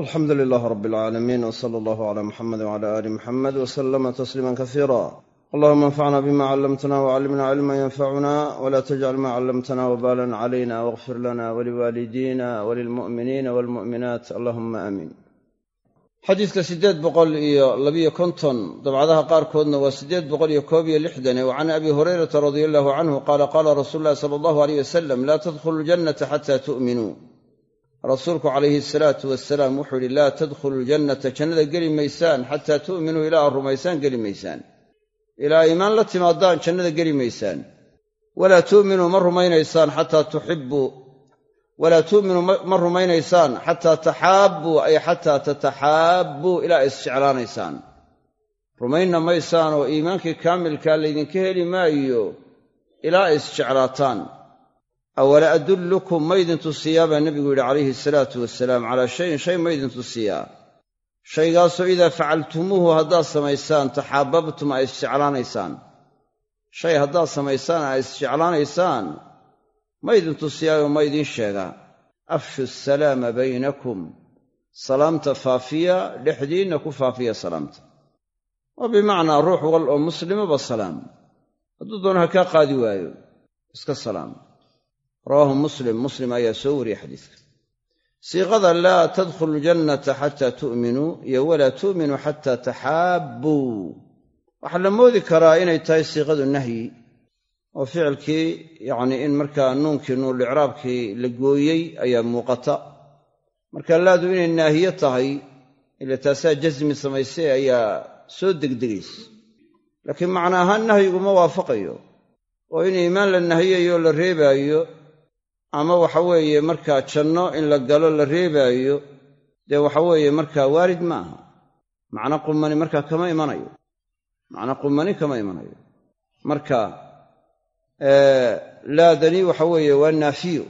alxamdu lilaah rab alcaalamiin w sala allahu cala muxamedi wcala aali muxamed w salama tasliima kasiira allahuma anfacna bima callamtana wcallimna cilma yanfacuna wla tajcal ma callamtana wbalan calayna wاغfir lana waliwaalidina walilmu'miniina walmu'minaat allahuma aamiin xadiidka siddeed boqol iyo labiyo konton dabcadaha qaarkoodna waa siddeed boqol iyo koob iyo lixdane wa can abi hurayrata radia allahu canhu qaala qaala rasuulu llahi sala allahu aleyh wasalam laa tadkhulu ljannata xata tu'minuu rasuulku calayhi asalaatu wasalaam wuxuu yidhi laa tadkhulu ljannata jannada geli maysaan xataa tu'minuu ilaa aad rumaysaan geli maysaan. Ilaa iimaan la timaadaan jannada geli maysaan. Walaa tu'minuu ma rumaynaysaan xataa tuxibbuu walaa tu'minuu ma rumaynaysaan xataa taxaabbuu ay xataa tataxaabbuu ilaa isjeclaanaysaan. Rumaynna maysaan oo iimaankii kaamilkaa laydinka heli maayo ilaa isjeclaataan awala adullukum maydin tusiyaa? baa nebigu yidhi calayhi salaatu wasalaam calaa shayin shay maydin tusiyaa. Shaygaasoo idaa facaltumuuhu haddaad samaysaan taxaababtum aa isjeclaanaysaan. Shay haddaad samaysaan aa isjeclaanaysaan. Maydin tusiyaayoo ma idiin sheegaa afshu asalaama baynakum. Salaamta faafiya dhexdiinna ku faafiya salaamta. Waa bimacnaa ruux wal oo muslimaba salaam. Hadduu doono ha kaa qaadi waayo iska salaam rawaahu muslim muslim ayaa soo wariyey xadiidka siiqada laa tadkhulu ljannata xataa tu'minuu iyo walaa tu'minuu xataa taxaabbuu. Waxaa la moodi karaa inay tahay siiqadu nahyi oo ficilkii yacnii in markaa nuunkii nuulicraabkii la gooyey ayaa muuqata. Marka laadu inay naahiye tahay ila taasaa jasmi samaysay ayaa soo degdegaysa laakiin macna ahaan nahyigu ma waafaqayo oo in iimaan la nahiyayo la reebaayo ama waxa weeye markaa janno in la galo la reebaayo dee waxa weeye markaa waarid ma aha macno qumani markaa kama imanayo. Macno qumani kama imanayo. Marka laadani waxa weeye waa naafiyo.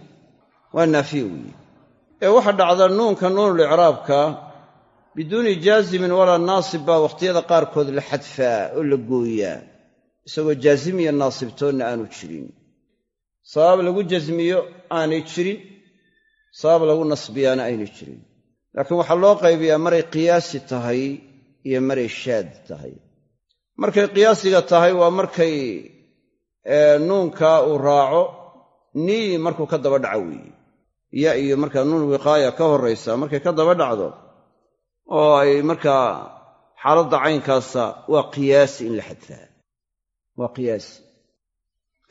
Waa naafiyo weeye. Ee waxa dhacda nuunka nuunulicraabka biduuni jaazimin walaa naasib baa wakhtiyada qaarkood la xadfaa oo la gooyaa. Isagoo jaazim iyo naasibtoonna aanu jirin sabab lagu jasmiyo aanay jirin sabab lagu nasbiyaana aynay jirin. Laakiin waxaa loo qaybiyaa maray qiyaasi tahay iyo maray shaad tahay. Markay qiyaasiga tahay waa markay nuunkaa uu raaco nii markuu ka daba dhaco weeye. Ya iyo markaa nuun wiqaaya ka horraysa markay ka daba dhacdo oo ay markaa xaaladda caynkaasa waa qiyaasi in la xadfaa. Waa qiyaasi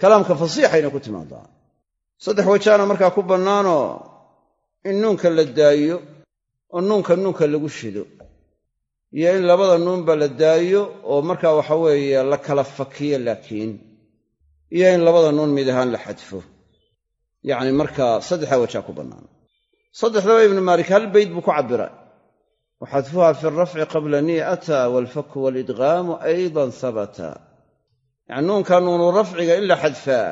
kalaamka fasiixayna ku timaadaa saddex wajaana markaa ku bannaanoo in nuunka la daayo oo nuunka nuunka lagu shido iyo in labada nuunba la daayo oo markaa waxa weeye la kala fakiyo laakiin iyo in labada nuun mid ahaan la xadfo. Yacni markaa saddexdaa wajaa ku bannaan saddexdaba ibnu maalik hal bayd buu ku cabbira. Wa xadfuha fi alrafci qabla ni'ata waalfaku waalidqaamu aydan habata yacni nuunka nuunu rafciga in la xadfaa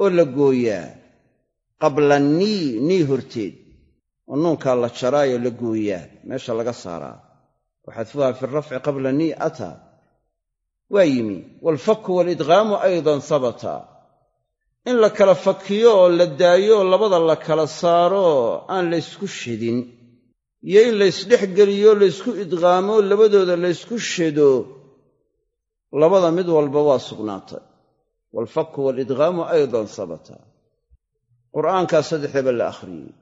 oo la gooyaa qabla nii nii horteed. Oo nuunkaa la jaraayo la gooyaa meesha laga saaraa. Wa xadfuha fi alrafci qabla ni'ata waa yimi. Waalfaku waalidqaamu aydan habata in la kala fakiyo oo la daayo oo labada la kala saaro aan laysku shidin iyo in laysdhex geliyo laysku idqaamo labadooda laysku shido labada mid walba waa sugnaatay. Waalfaku waalidqaamu aydan sabata. Qur'aankaa saddexdaba la akhriyey.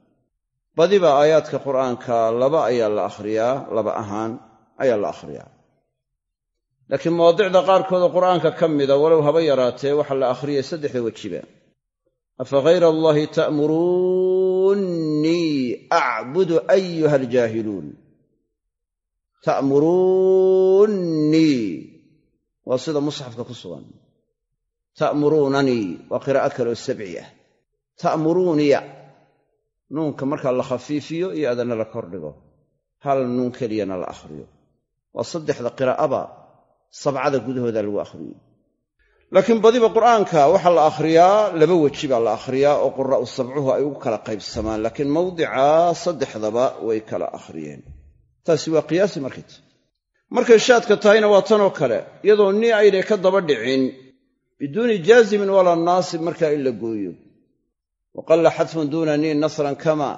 Badiba aayaadka qur'aanka laba ayaa la akhriyaa laba ahaan ayaa la akhriyaa. Laakiin mawaadicda qaarkoodoo qur'aanka ka mida walow haba yaraatee waxaa la akhriyay saddexda wejiba. Afa hayra allaahi ta'muruunnii acbudu ayuha aljaahiluun ta'muruunnii waa sida musxafka ku sugan. Ta'muruunanii waa qiraa'o kaleoo sabci ah. Ta'muruuniya nuunka markaa la khafiifiyo iyo adana la kordhigo. Hal nuun keliyana la akhriyo. Waa saddexda qiraa'aba sabcada gudahooda lagu akhriyey laakiin badiba qur'aanka waxaa la akhriyaa laba weji baa la akhriyaa oo quraa'u sabcuhu ay ugu kala qaybsamaan. Laakiin mawdica saddexdaba way kala akhriyeen. Taasi waa qiyaasi markayta markay shaadka tahayna waa tanoo kale iyadoo ni aynay ka daba dhicin. Biduuni jaazimin walaa naasib markaa in la gooyo. Wa qalla duuna nii nasran kama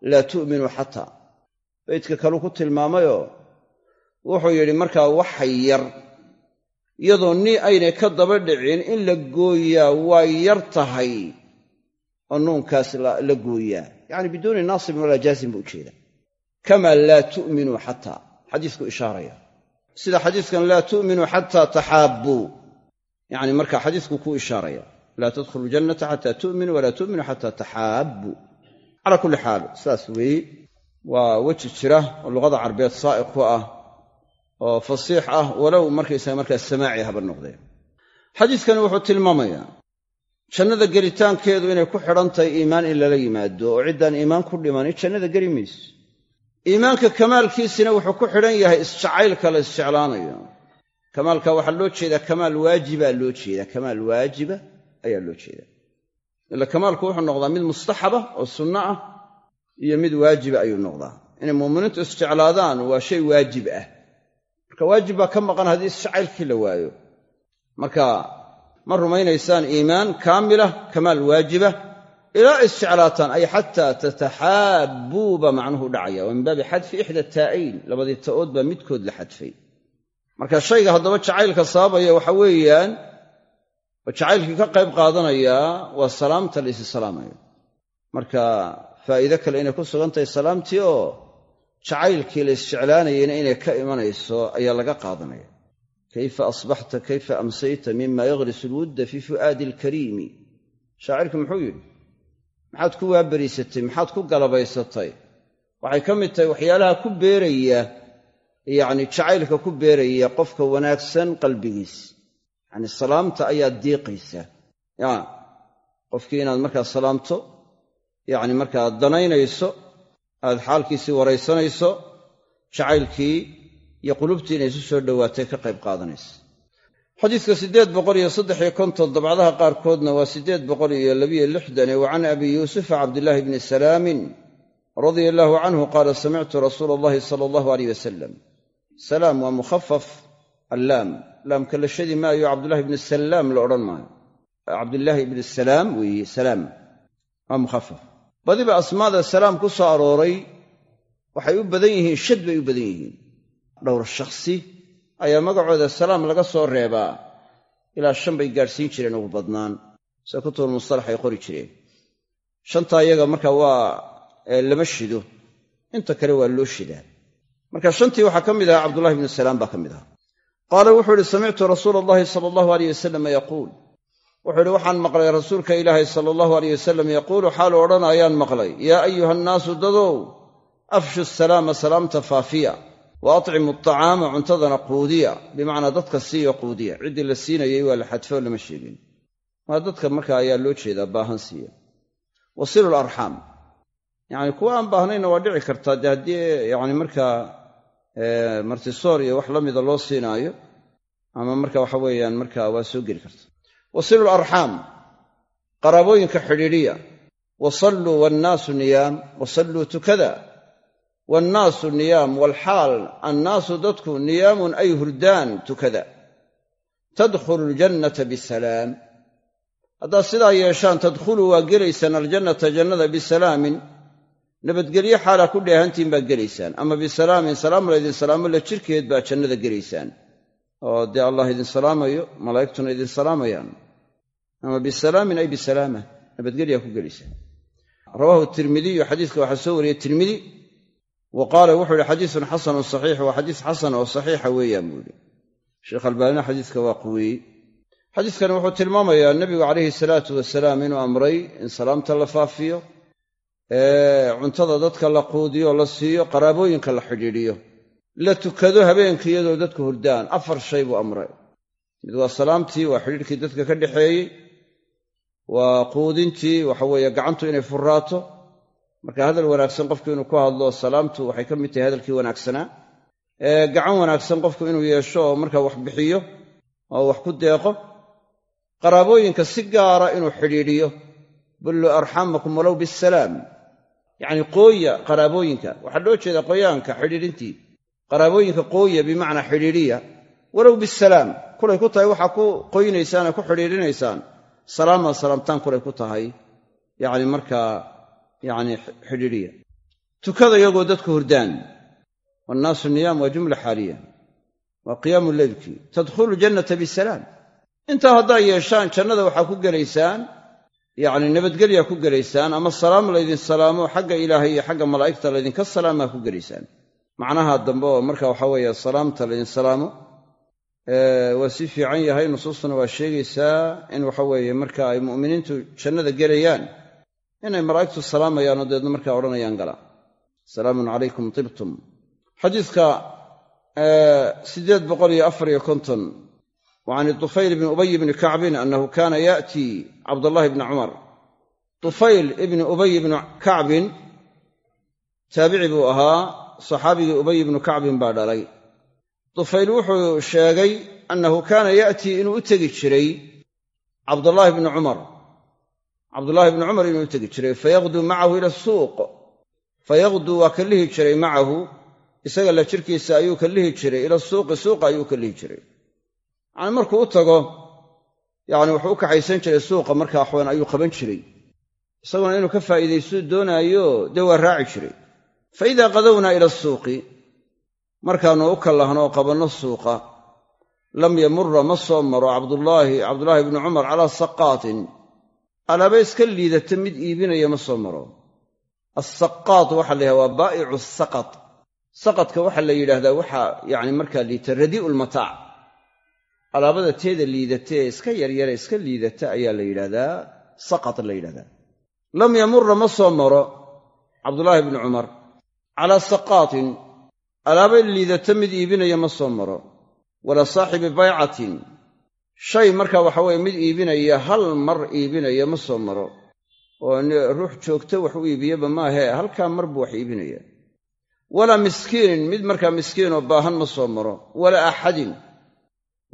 laa tu'minu xataa. Beydka kaleu ku tilmaamayoo wuxuu yidhi markaa waxay yar. Iyadoo ni aynay ka daba dhicin in la gooyaa waa yar tahay oo nuunkaas la gooyaa. Yacni biduuni naasibin walaa jaazim buu ujeeda kamaa laa tu'minuu xataa. Xadiisku ishaaraya sida xadiiskan laa tu'minuu xataa taxaabbuu yacni marka xadiisku kuu ishaaraya laa tadkhulu ljannata xataa tu'minuu walaa tu'minuu xataa taxaabbuu calaa kulli xaal saas weeye. Waa weji jira oo luqada carbeed saa'iq ku ah oo fasiix ah walow markaysaga markaa samaaci haba noqdeen. Xadiiskani wuxuu tilmaamayaa jannada gelitaankeedu inay ku xidhan tahay iimaan in lala yimaado oo ciddaan iimaan ku dhimanin jannada geli mayso iimaanka kamaalkiisina wuxuu ku xidhan yahay isjacaylka la isjeclaanayo. Kamaalka waxaa loo jeedaa kamaal waajibaa loo jeedaa kamaal waajiba ayaa loo jeedaa. Ila kamaalku wuxuu noqdaa mid mustaxaba oo sunno ah iyo mid waajiba ayuu noqdaa. Inay muuminiintu isjeclaadaan waa shay waajib ah. Marka waajib baa ka maqan haddii isjacaylkii la waayo. Marka ma rumaynaysaan iimaan kaamilah kamaal waajiba ilaa isjeclaataan ay xataa tataxaabbuu macnuhu dhacaya waa min baabi xadfi ixda taa'ayn labadii ta'ood baa midkood la xadfay marka shayga haddaba jacaylka sababaya waxa weeyaan oo jacaylkii ka qayb qaadanayaa waa salaamta la isi salaamayo marka faa'iide kale inay ku sugan tahay salaamtii oo jacaylkii la isjeclaanayeyna inay ka imanayso ayaa laga qaadanaya kayfa asbaxta kayfa amsayta mima yagrisu alwudda fii fu'aadi alkariimi shaacirku muxuu yidhi maxaad ku waaberiisatay maxaad ku galabaysatay. Waxay ka mid tahay waxyaalaha ku beeraya yacni jacaylka ku beeraya qofka wanaagsan qalbigiis. Yacni salaamta ayaa diiqaysa ya qofkii inaad markaa salaamto yacni markaa danaynayso aad xaalkiisii waraysanayso jacaylkii iyo qulubtii inay isu soo dhowaatay ka qayb qaadanaysa xadiidka siddeed boqol iyo saddex iyo konton dabcadaha qaarkoodna waa siddeed boqol iyo labiyo lixdane wa can abi yuusufa cabdillaahi bni salaamin radia allaahu canhu qaala samictu rasuula allahi sala allahu aleyh wasalam salaam waa mukhafaf allaam. Laamka la shadi maayo cabdullahi bni salaam la odhan maayo. Cabdillaahi ibni salaam weeye salaam. Waa mukhafaf badiba asmaada salaam ku soo arooray waxay u badan yihiin shad bay u badan yihiin. Dhowr shakhsi ayaa magacooda salaam laga soo reebaa ilaa shan bay gaadhsiin jireen ugu badnaan. Mustalax ay qori jireen. Shantaa iyaga marka waa lama shido. Inta kale waa loo shidaa. Marka shantii waxaa ka mid ahaa cabdullahi bnu salaam baa ka mid ahaa qaala wuxuu ihi samictu rasuula allahi sala allahu aleyh wasalam yaquul. Wuxuu ihi waxaan maqlay rasuulka ilaahi sala allahu aleyh wasalam yaquulu xaalu odhanayaan maqlay. Yaa ayuha nnaasu dadow afshu salaama salaamta faafiya wa atcimu atacaama cuntadana quudiya. Bimacnaa dadka siiyo quudiya. Ciddii la siinayay waa la xadfo lama sheegin. Waa dadka marka ayaa loo jeedaa baahan siiya. Wasilu larxaam yacni kuwa aan baahnayna waa dhici kartaa dee haddii yacni markaa martisoor iyo wax la mida loo siinaayo ama marka waxa weeyaan marka waa soo geli karta. Wasilu qaraabooyinka xidhiidhiya. Wasalluu wannaasu niyaam. Wasalluu tukada wannaasu niyaam walxaal annaasu dadku niyaamun ay hurdaan tukada tadkhulu aljannata bisalaam haddaad sidaa yeeshaan tadkhuluu waa gelaysaan aljannata jannada bisalaamin nabadgelyo xaalaa ku dheehantiin baa gelaysaan ama bisalaamin salaam laydin salaamo la jirkeed baa jannada gelaysaan oo dee allah idin salaamayo malaa'igtuna idin salaamayaan ama bisalaamin ay bisalaama nabadgelyaa ku gelaysaan rawaahu tirmidiyu xadiiska waxaa soo wariyey tirmidi wa qaala wuxuu ihi xadiisun xasanun saxiix waa xadiis xasan oo saxiixa weeyaan buu ihi sheekh albaanina xadiiska waa quweeyey xadiiskani wuxuu tilmaamayaa nebigu calayhi salaatu wasalaam inuu amray in salaamta la faafiyo cuntada dadka la quudiyo la siiyo qaraabooyinka la xidhiidhiyo la tukado habeenka iyadoo dadku hurdaan. Afar shay buu amray. Mid waa salaamtii waa xidhiidhkii dadka ka dhexeeyey waa quudintii waxa weeye gacantu inay furraato marka hadal wanaagsan qofku inuu ku hadlo salaamtu waxay ka mid tahay hadalkii wanaagsanaa gacan wanaagsan qofku inuu yeesho oo marka wax bixiyo oo wax ku deeqo qaraabooyinka si gaara inuu xidhiidhiyo bullu arxamakum walow bisalaam. Yacni qooya qaraabooyinka. Waxaa loo jeedaa qoyaanka xidhiidhintii. Qaraabooyinka qooya bimacnaa xidhiidhiya. Walow bisalaam. Kulay ku tahay waxaa ku qoynaysaan ee ku xidhiidhinaysaan. Salaamaad salaamtaan kulay ku tahay. Yacni markaa yacni xidhiidhiya. Tukada iyagoo dadku hurdaan. Wannaasu niyaam waa jumla xaaliya. Waa qiyaamu leylkii tadkhulu jannata bisalaam intaa haddaa yeeshaan jannada waxaa ku gelaysaan yacni nabadgelyaa ku gelaysaan ama salaam laydin salaamo xagga ilaahay iyo xagga malaa'igta laydinka salaamaa ku gelaysaan. Macnaha dambe oo marka waxa weeye salaamta laydin salaamo waa si fiican yahay nusuustuna waa sheegaysaa in waxa weeye marka ay mu'miniintu jannada gelayaan inay malaa'igtu salaamayaan oo deedna markaa odhanayaan gala. Salaamun calaykum tibtum. Xadiidka siddeed boqol iyo afar iyo konton wa can tufayl bni ubay bni kacbin annahu kaana ya'tii cabdallahi bni cumar. Tufayl ibni ubay bni kacbin taabici buu ahaa saxaabigii ubay ibnu kacbin baa dhalay. Tufayl wuxuu sheegay annahu kaana ya'tii inuu u tegi jiray cabdallaahi bni cumar cabdullaahi bni cumar inuu tegi jiray fayaqduu macahu ila suuq. Fayaqduu waa ka lihi jiray macahu isaga la jirkiisa ayuu ka lihi jiray ila suuqi suuqa ayuu ka lihi jiray. Yacni markuu u tago yacni wuxuu u kaxaysan jiray suuqa markaa waxwan ayuu qaban jiray. Isaguna inuu ka faa'iidaystuu doonaayo dee waa raaci jiray. Fa idaa qadownaa ila suuqi markaannu u kallahno oo qabanno suuqa lam yamura ma soo maro cabdullaahi cabdullaahi bni cumar calaa saqaatin alaaba iska liidata mid iibinaya ma soo maro. Assaqaat waxaa la yidhahda waa baa'icu saqat. Saqadka waxaa la yidhaahdaa waxaa yacni markaa liita radii'u lmataac alaabada teeda liidata ee iska yaryare iska liidata ayaa la yidhahdaa saqat la yidhahdaa. Lam yamura ma soo maro. Cabdullaahi bni cumar calaa saqaatin alaaba liidata mid iibinaya ma soo maro. Walaa saaxibi baycatin shay marka waxa weeye mid iibinaya hal mar iibinaya ma soo maro. Oo ruux joogta wax u iibiyaba maahee halkaa mar buu wax iibinaya. Walaa miskiinin mid markaa miskiinoo baahan ma soo maro. Walaa axadin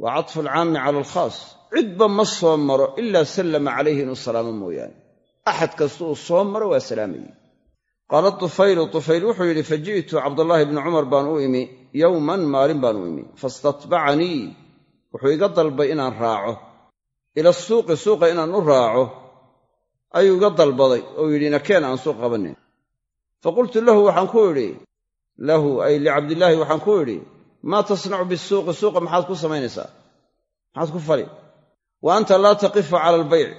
waa cadfu alcaami cala alkhaas cidba ma soo maro ilaa sallama calayhi inuu salaamo mooyaane. Axad kasta uu soo maro waa salaamayey qaala tufaylu tufayl wuxuu yidhi faji'tu cabdallaahi bni cumar baan u imi. Yowman maalin baan u imi. Fastatbacanii wuxuu iga dalbay inaan raaco. Ila suuqi suuqa inaan u raaco ayuu iga dalbaday oo yidhi nakeen aan suuq qabannin fa qultu lahu waxaan ku idhi lahu ay licabdillaahi waxaan ku idhi maa tasnacu bisuuqi suuqa maxaad ku samaynaysaa? Maxaad ku fali? Wa anta laa taqifu cala albayc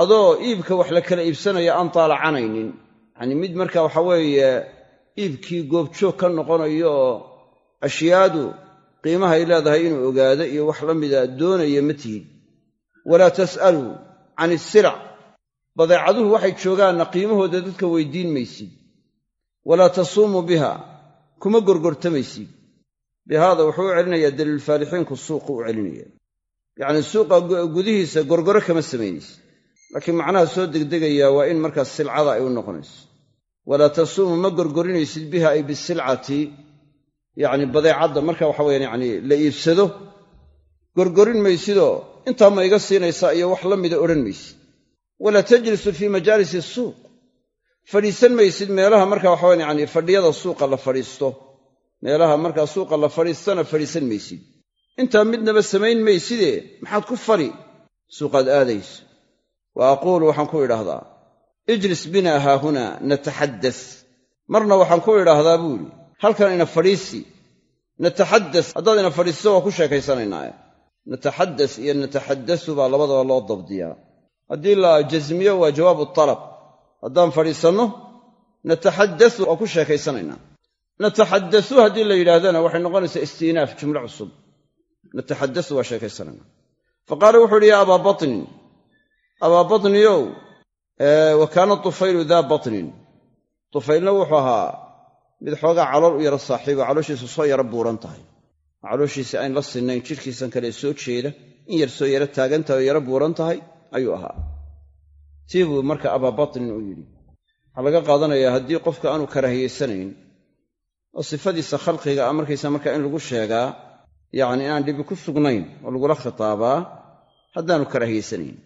adoo iibka wax la kala iibsanaya aan taalacanaynin yacnii mid marka waxa weeye iibkii goobjoog ka noqonayo oo ashyaadu qiimahay leedahay inuu ogaado iyo wax la mida doonaya ma tihid. Walaa tas'aluu can isirac badeecaduhu waxay joogaanna qiimahooda dadka weydiin maysid walaa tasuumuu biha kuma gorgortamaysid bihaada wuxuu u celinayaa daliilfaalixiinku suuqu u celinaya yacnii suuqa gudihiisa gorgoro kama samaynaysid. Laakiin macnaha soo degdegayaa waa in markaas silcada ay u noqonayso walaa tasuumu ma gorgorinaysid biha ay bisilcati yacni badeecadda marka waxa weyaan yacni la iibsado gorgorin maysidoo intaa ma iga siinaysaa iyo wax la mida odhan maysid. Walaa tajlisu fii majaalisi suuq. Fadhiisan maysid meelaha marka waxa wayaan yacni fadhiyada suuqa la fadhiisto. Meelaha markaa suuqa la fadhiistana fadhiisan maysid. Intaa midnaba samayn mayside maxaad ku fali suuqaad aadayso wa aquulu waxaan ku idhaahdaa ijlis bina haahuna nataxaddas. Marna waxaan ku idhaahdaa buu yidhi halkan ina fadhiisi nataxaddas haddaad ina fadhiisto waa ku sheekaysanaynaae nataxaddas iyo nataxaddasu baa labadaba loo dabdiyaa. Haddii la jasmiyo waa jawaabu talab. Haddaan fadhiisanno nataxaddasu waa ku sheekaysanaynaa. Nataxaddasu haddii la yidhaahdana waxay noqonaysaa isti'naaf jumlo cusub. Nataxaddasu waa sheekaysanaynaa. Fa qaala wuxuu yidhi yaa abaa batnin abaa batniyow wa kaana tufaylu daa batnin? Tufaylna wuxuu ahaa mid xoogaa calool u yaro saaxiibo calooshiisu soo yaro buuran tahay. Calooshiisi ayn la sinnayn jidhkiisan kale soo jeeda in yar soo yaro taagantahay oo yaro buuran tahay ayuu ahaa. Tii buu marka abaa batnin u yidhi waxaa laga qaadanayaa haddii qofka aanu karaahiyaysanayn oo sifadiisa khalqiga ah markaysa markaa in lagu sheegaa yacni inaan dhibi ku sugnayn oo lagula khitaabaa haddaanu karaahiyaysanayn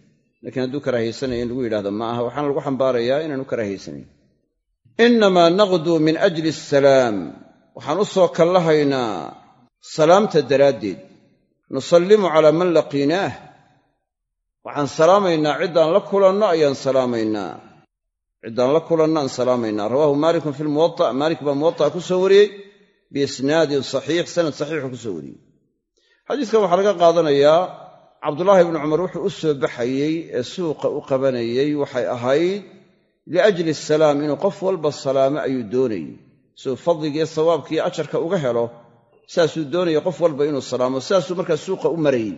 laakiin hadduu karaahiyaysanayo in lagu yidhahdo ma aha waxaana lagu xambaarayaa inaanu karaahiyaysanayn innamaa naqduu min ajli asalaam waxaan u soo kallahaynaa salaamta daraaddeed nusallimu calaa man laqiinaah waxaan salaamaynaa ciddaan la kulanno ayaan salaamaynaa ciddaan la kulanno aan salaamaynaa rawaahu maalikun fi lmuwata maalik baa muwata'a ku soo wariyey biisnaadin saxiix sanad saxiixu ku soo wariyey xadiiskan waxaa laga qaadanayaa cabdulaahi ibnu cumar wuxuu u soo baxayey ee suuqa u qabanayey waxay ahayd liajli asalaam inuu qof walba salaamo ayuu doonayey siuu fadligiiyo sawaabkiiyo ajarka uga helo saasuu doonaya qof walba inuu salaamo sidaasuu markaa suuqa u marayey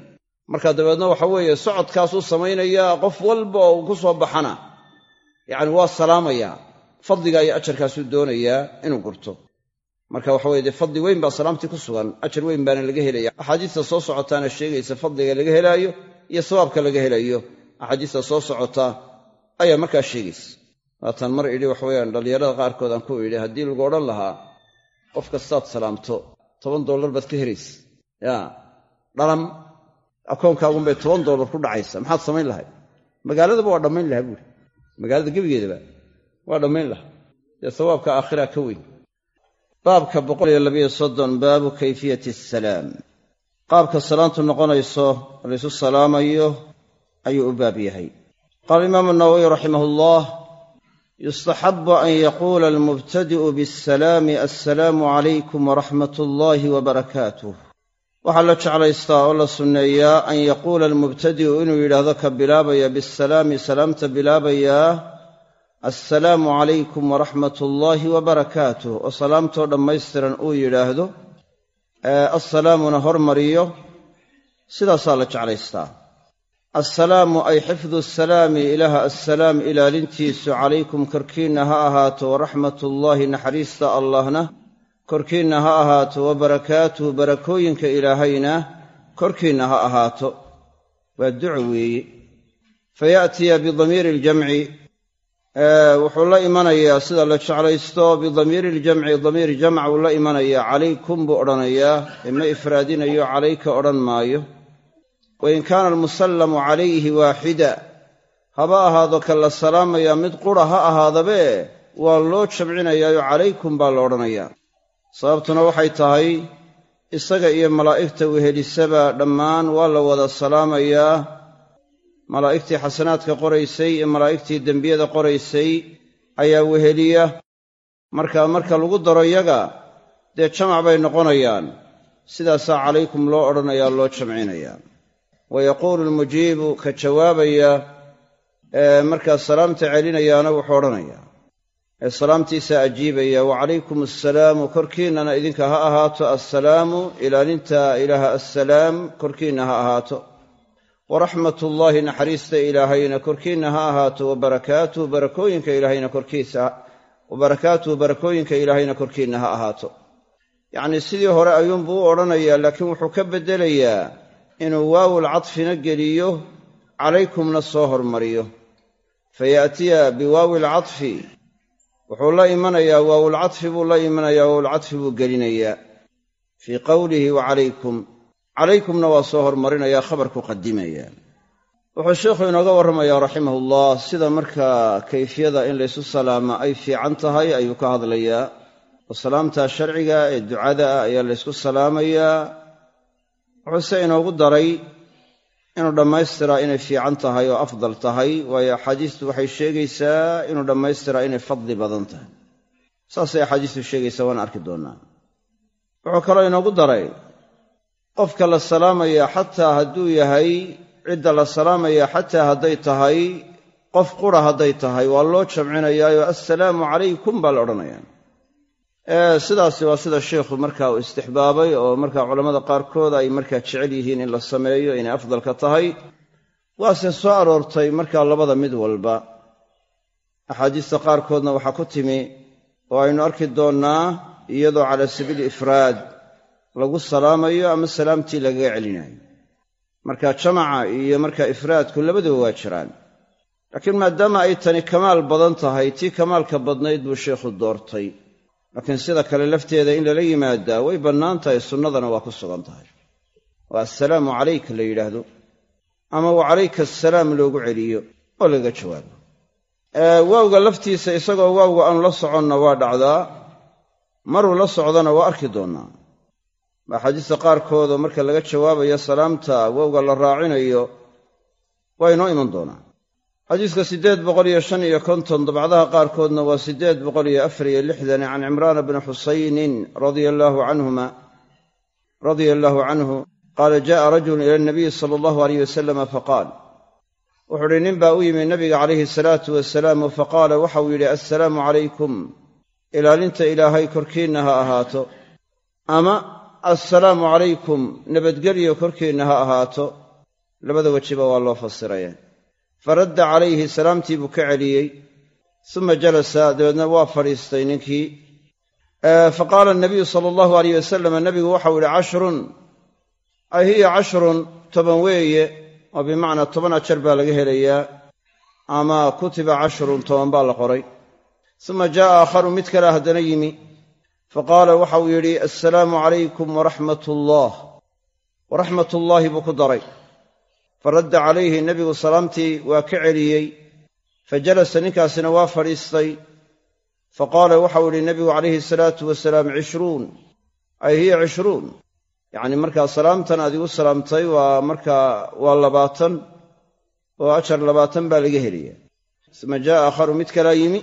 marka dabeedna waxa weeye socodkaasuu samaynayaa qof walba oo uu ku soo baxana yacni waa salaamayaa fadligaa iyo ajarkaasuu doonayaa inuu gurto marka waxa weye dee fadli weyn baa salaamtii ku sugan ajar weyn baana laga helaya axaadiista soo socotaana sheegaysa fadliga laga helaayo iyo sawaabka laga helayo axaadiista soo socota ayaa markaa waatan mar idhi waxaweyaan dhallinyarada qaarkood aan ku idhi haddii lagu odhan lahaa qof kastaad salaamto toban dollar baad ka helaysa ya dhalam akoonkaagunbay toban dollar ku dhacaysa maxaad samayn lahay magaaladaba waa dhammayn lahaa buuri magaalada gebigeedaba waa dhammayn lahaa. Dee sawaabka aakhiraa ka weyn. Baabka baabu kayfiyati asalaam qaabka salaantu noqonayso laysu salaamayo ayuu u baab yahay. Qaala imaamu nawowiy raximah ullah yustaxabu an yaquula almubtadi'u biasalaami assalaamu calaykum waraxmat ullaahi wabarakaatuh waxaa la jeclaystaa oo la sunneeyaa an yaquula almubtadi'u inuu yidhaahdo ka bilaabaya bisalaami salaamta bilaabayaa assalaamu calaykum waraxmat ullaahi wabarakaatuh oo salaamtoo dhammaystiran uu yidhaahdo assalaamuna hormariyo sidaasaa la jeclaystaa assalaamu ay xifdu asalaami ilaaha assalaam ilaalintiisu calaykum. Korkiinna ha ahaato waraxmatullaahi naxariista allahna korkiinna ha ahaato wa barakaatuhu barakooyinka ilaahayna. Korkiinna ha ahaato. Waa duco weeye fayaatiya bidamiiri iljamci wuxuu la imanayaa sida la jeclaysto bidamiiri iljamci damiir jamc uu la imanayaa. Calaykum buu odhanayaa. Ee ifraadinayo calayka odhan maayo wain kaana almusallamu calayhi waaxida haba ahaado ka la salaamayaa mid qura ha ahaadabe waa loo jamcinayaayo calaykum baa la odhanayaa sababtuna waxay tahay isaga iyo malaa'igta wehelisaba dhammaan waa la wada salaamayaa malaa'igtii xasanaadka qoraysay iyo malaa'igtii dembiyada qoraysay ayaa weheliya marka marka lagu daro yaga dee jamac bay noqonayaan. Sidaasaa calaykum loo odhanayaa loo jamcinayaa wa yaquulu almujiibu ka jawaabaya markaa salaamta celinayaana wuxuu odhanayaa ee salaamtiisa ajiibaya wa calaykum assalaamu korkiinnana idinka ha ahaato assalaamu ilaalinta ilaaha assalaam korkiinna ha ahaato waraxmatullaahi naxariista ilaahayna korkiinna ha ahaato wabarakaatuhu barakooyinka ilaahayna korkiisa wabarakaatuhu barakooyinka ilaahayna korkiinna ha ahaato yacnii sidii hore ayuunbuu u odhanayaa laakiin wuxuu ka beddelayaa inuu waawul cadfina geliyo calaykumna soo hormariyo. Fayaatiya biwaawi lcadfi wuxuu la imanayaa waawulcadfi buu la imanayaa waawulcadfi buu gelinayaa. Fii qowlihi wa calaykum calaykumna waa soo hormarinayaa khabarku qadimaya wuxuu sheikhu inooga warramayaa raximahullah sida markaa kayfiyada in laysu salaama ay fiican tahay ayuu ka hadlayaa. Oo salaamtaa sharciga ee ducada ah ayaa laysku salaamayaa wuxuuse inoogu daray inuu dhammaystiraa inay fiican tahay oo afdal tahay waayo axaadiistu waxay sheegaysaa inuu dhammaystiraa inay fadli badan tahay. Saasay axaadiistu sheegaysaa waan arki doonnaa wuxuu kaloo inoogu daray qofka la salaamaya xataa hadduu yahay cidda la salaamaya xataa hadday tahay qof qura hadday tahay waa loo jamcinayaayo assalaamu calaykum baa la odhanayaa sidaasi waa sida sheikhu markaa uu istixbaabay oo markaa culammada qaarkood ay markaa jecel yihiin in la sameeyo inay afdalka tahay. Waase soo aroortay markaa labada mid walba. Axaadiista qaarkoodna waxaa ku timi oo aynu arki doonnaa iyadoo calaa sabiili ifraad lagu salaamayo ama salaamtii lagaga celinayo marka jamaca iyo markaa ifraadku labaduba waa jiraan. Laakiin maadaama ay tani kamaal badan tahay tii kamaalka badnayd buu sheikhu doortay laakiin sida kale lafteeda in lala yimaadaa way bannaan tahay sunnadana waa ku sugan tahay. Oo assalaamu calayka la yidhaahdo ama wa calayka assalaam loogu celiyo oo lagaga jawaabo. Waawga laftiisa isagoo waawga aanu la soconna waa dhacdaa maruu la socdana waa arki doonnaa axaadiista qaarkoodoo marka laga jawaabayo salaamta wowga la raacinayo waa inoo iman doonaa xadiiska siddeed boqol iyo shan iyo konton dabcdaha qaarkoodna waa siddeed boqol iyo afar iyo lixdan can cimraana bni xusaynin radia allaahu canhuma radia allaahu canhu qaala ja'a rajulun ila nabiyi sala allahu aleyh wasalama faqaal wuxuu uhi nin baa u yimi nabiga calayhi salaatu wasalaam faqaala waxau yidhi assalaamu calaykum ilaalinta ilaahay korkiinna ha ahaato. Ama assalaamu calaykum nabadgelyo korkiinna ha ahaato. Labada wejiba waa loo fasiraya faradda calayhi salaamtii buu ka celiyey suma jalasa dabeedna waa fadhiistay ninkii. Fa qaala nabiyu sala allahu aleyh wasalam nabigu waxau yidhi cashrun. Ay hiya cashrun toban weeye. Oo bimacnaa toban ajar baa laga helayaa. Ama kutiba cashrun toban baa la qoray. Suma jaa'a aakharu mid kale haddana yimi. Fa qaala waxau yidhi assalaamu calaykum waraxmat ullah waraxmatullaahi buu ku daray faradda calayhi nebigu salaamtii waa ka celiyey fa jalasa ninkaasina waa fadhiistay fa qaala waxau yidhi nebigu calayhi salaatu wasalaam cishruun ay hiya cishruun. Yacni markaa salaamtan aad igu salaamtay waa markaa waa labaatan oo ajar labaatan baa laga helaya suma jaa'a aakharu mid kalaa yimi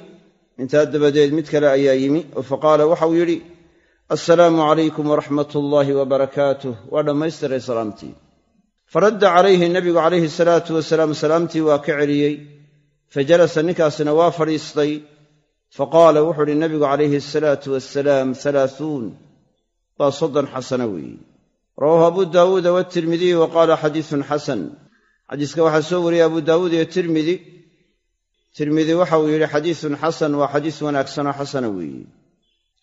intaa dabadeed mid kale ayaa yimi oo fa qaala waxau yidhi assalaamu calaykum waraxmat ullaahi wabarakaatuh waa dhammaystiray salaamtii faradda calayhi nebigu calayhi salaatu wasalaam salaamtii waa ka celiyey fa jalasa ninkaasina waa fadhiistay fa qaala wuxuu uhi nebigu calayhi asalaatu wasalaam halaathuun waa soddon xasano weeye rawaahu abu daawuuda waatirmidiy wa qaala xadiisun xasan. Xadiiska waxaa soo wariyey abu daawuud iyo tirmidi tirmidi waxa uu yidhi xadiisun xasan waa xadiis wanaagsanoo xasana weeye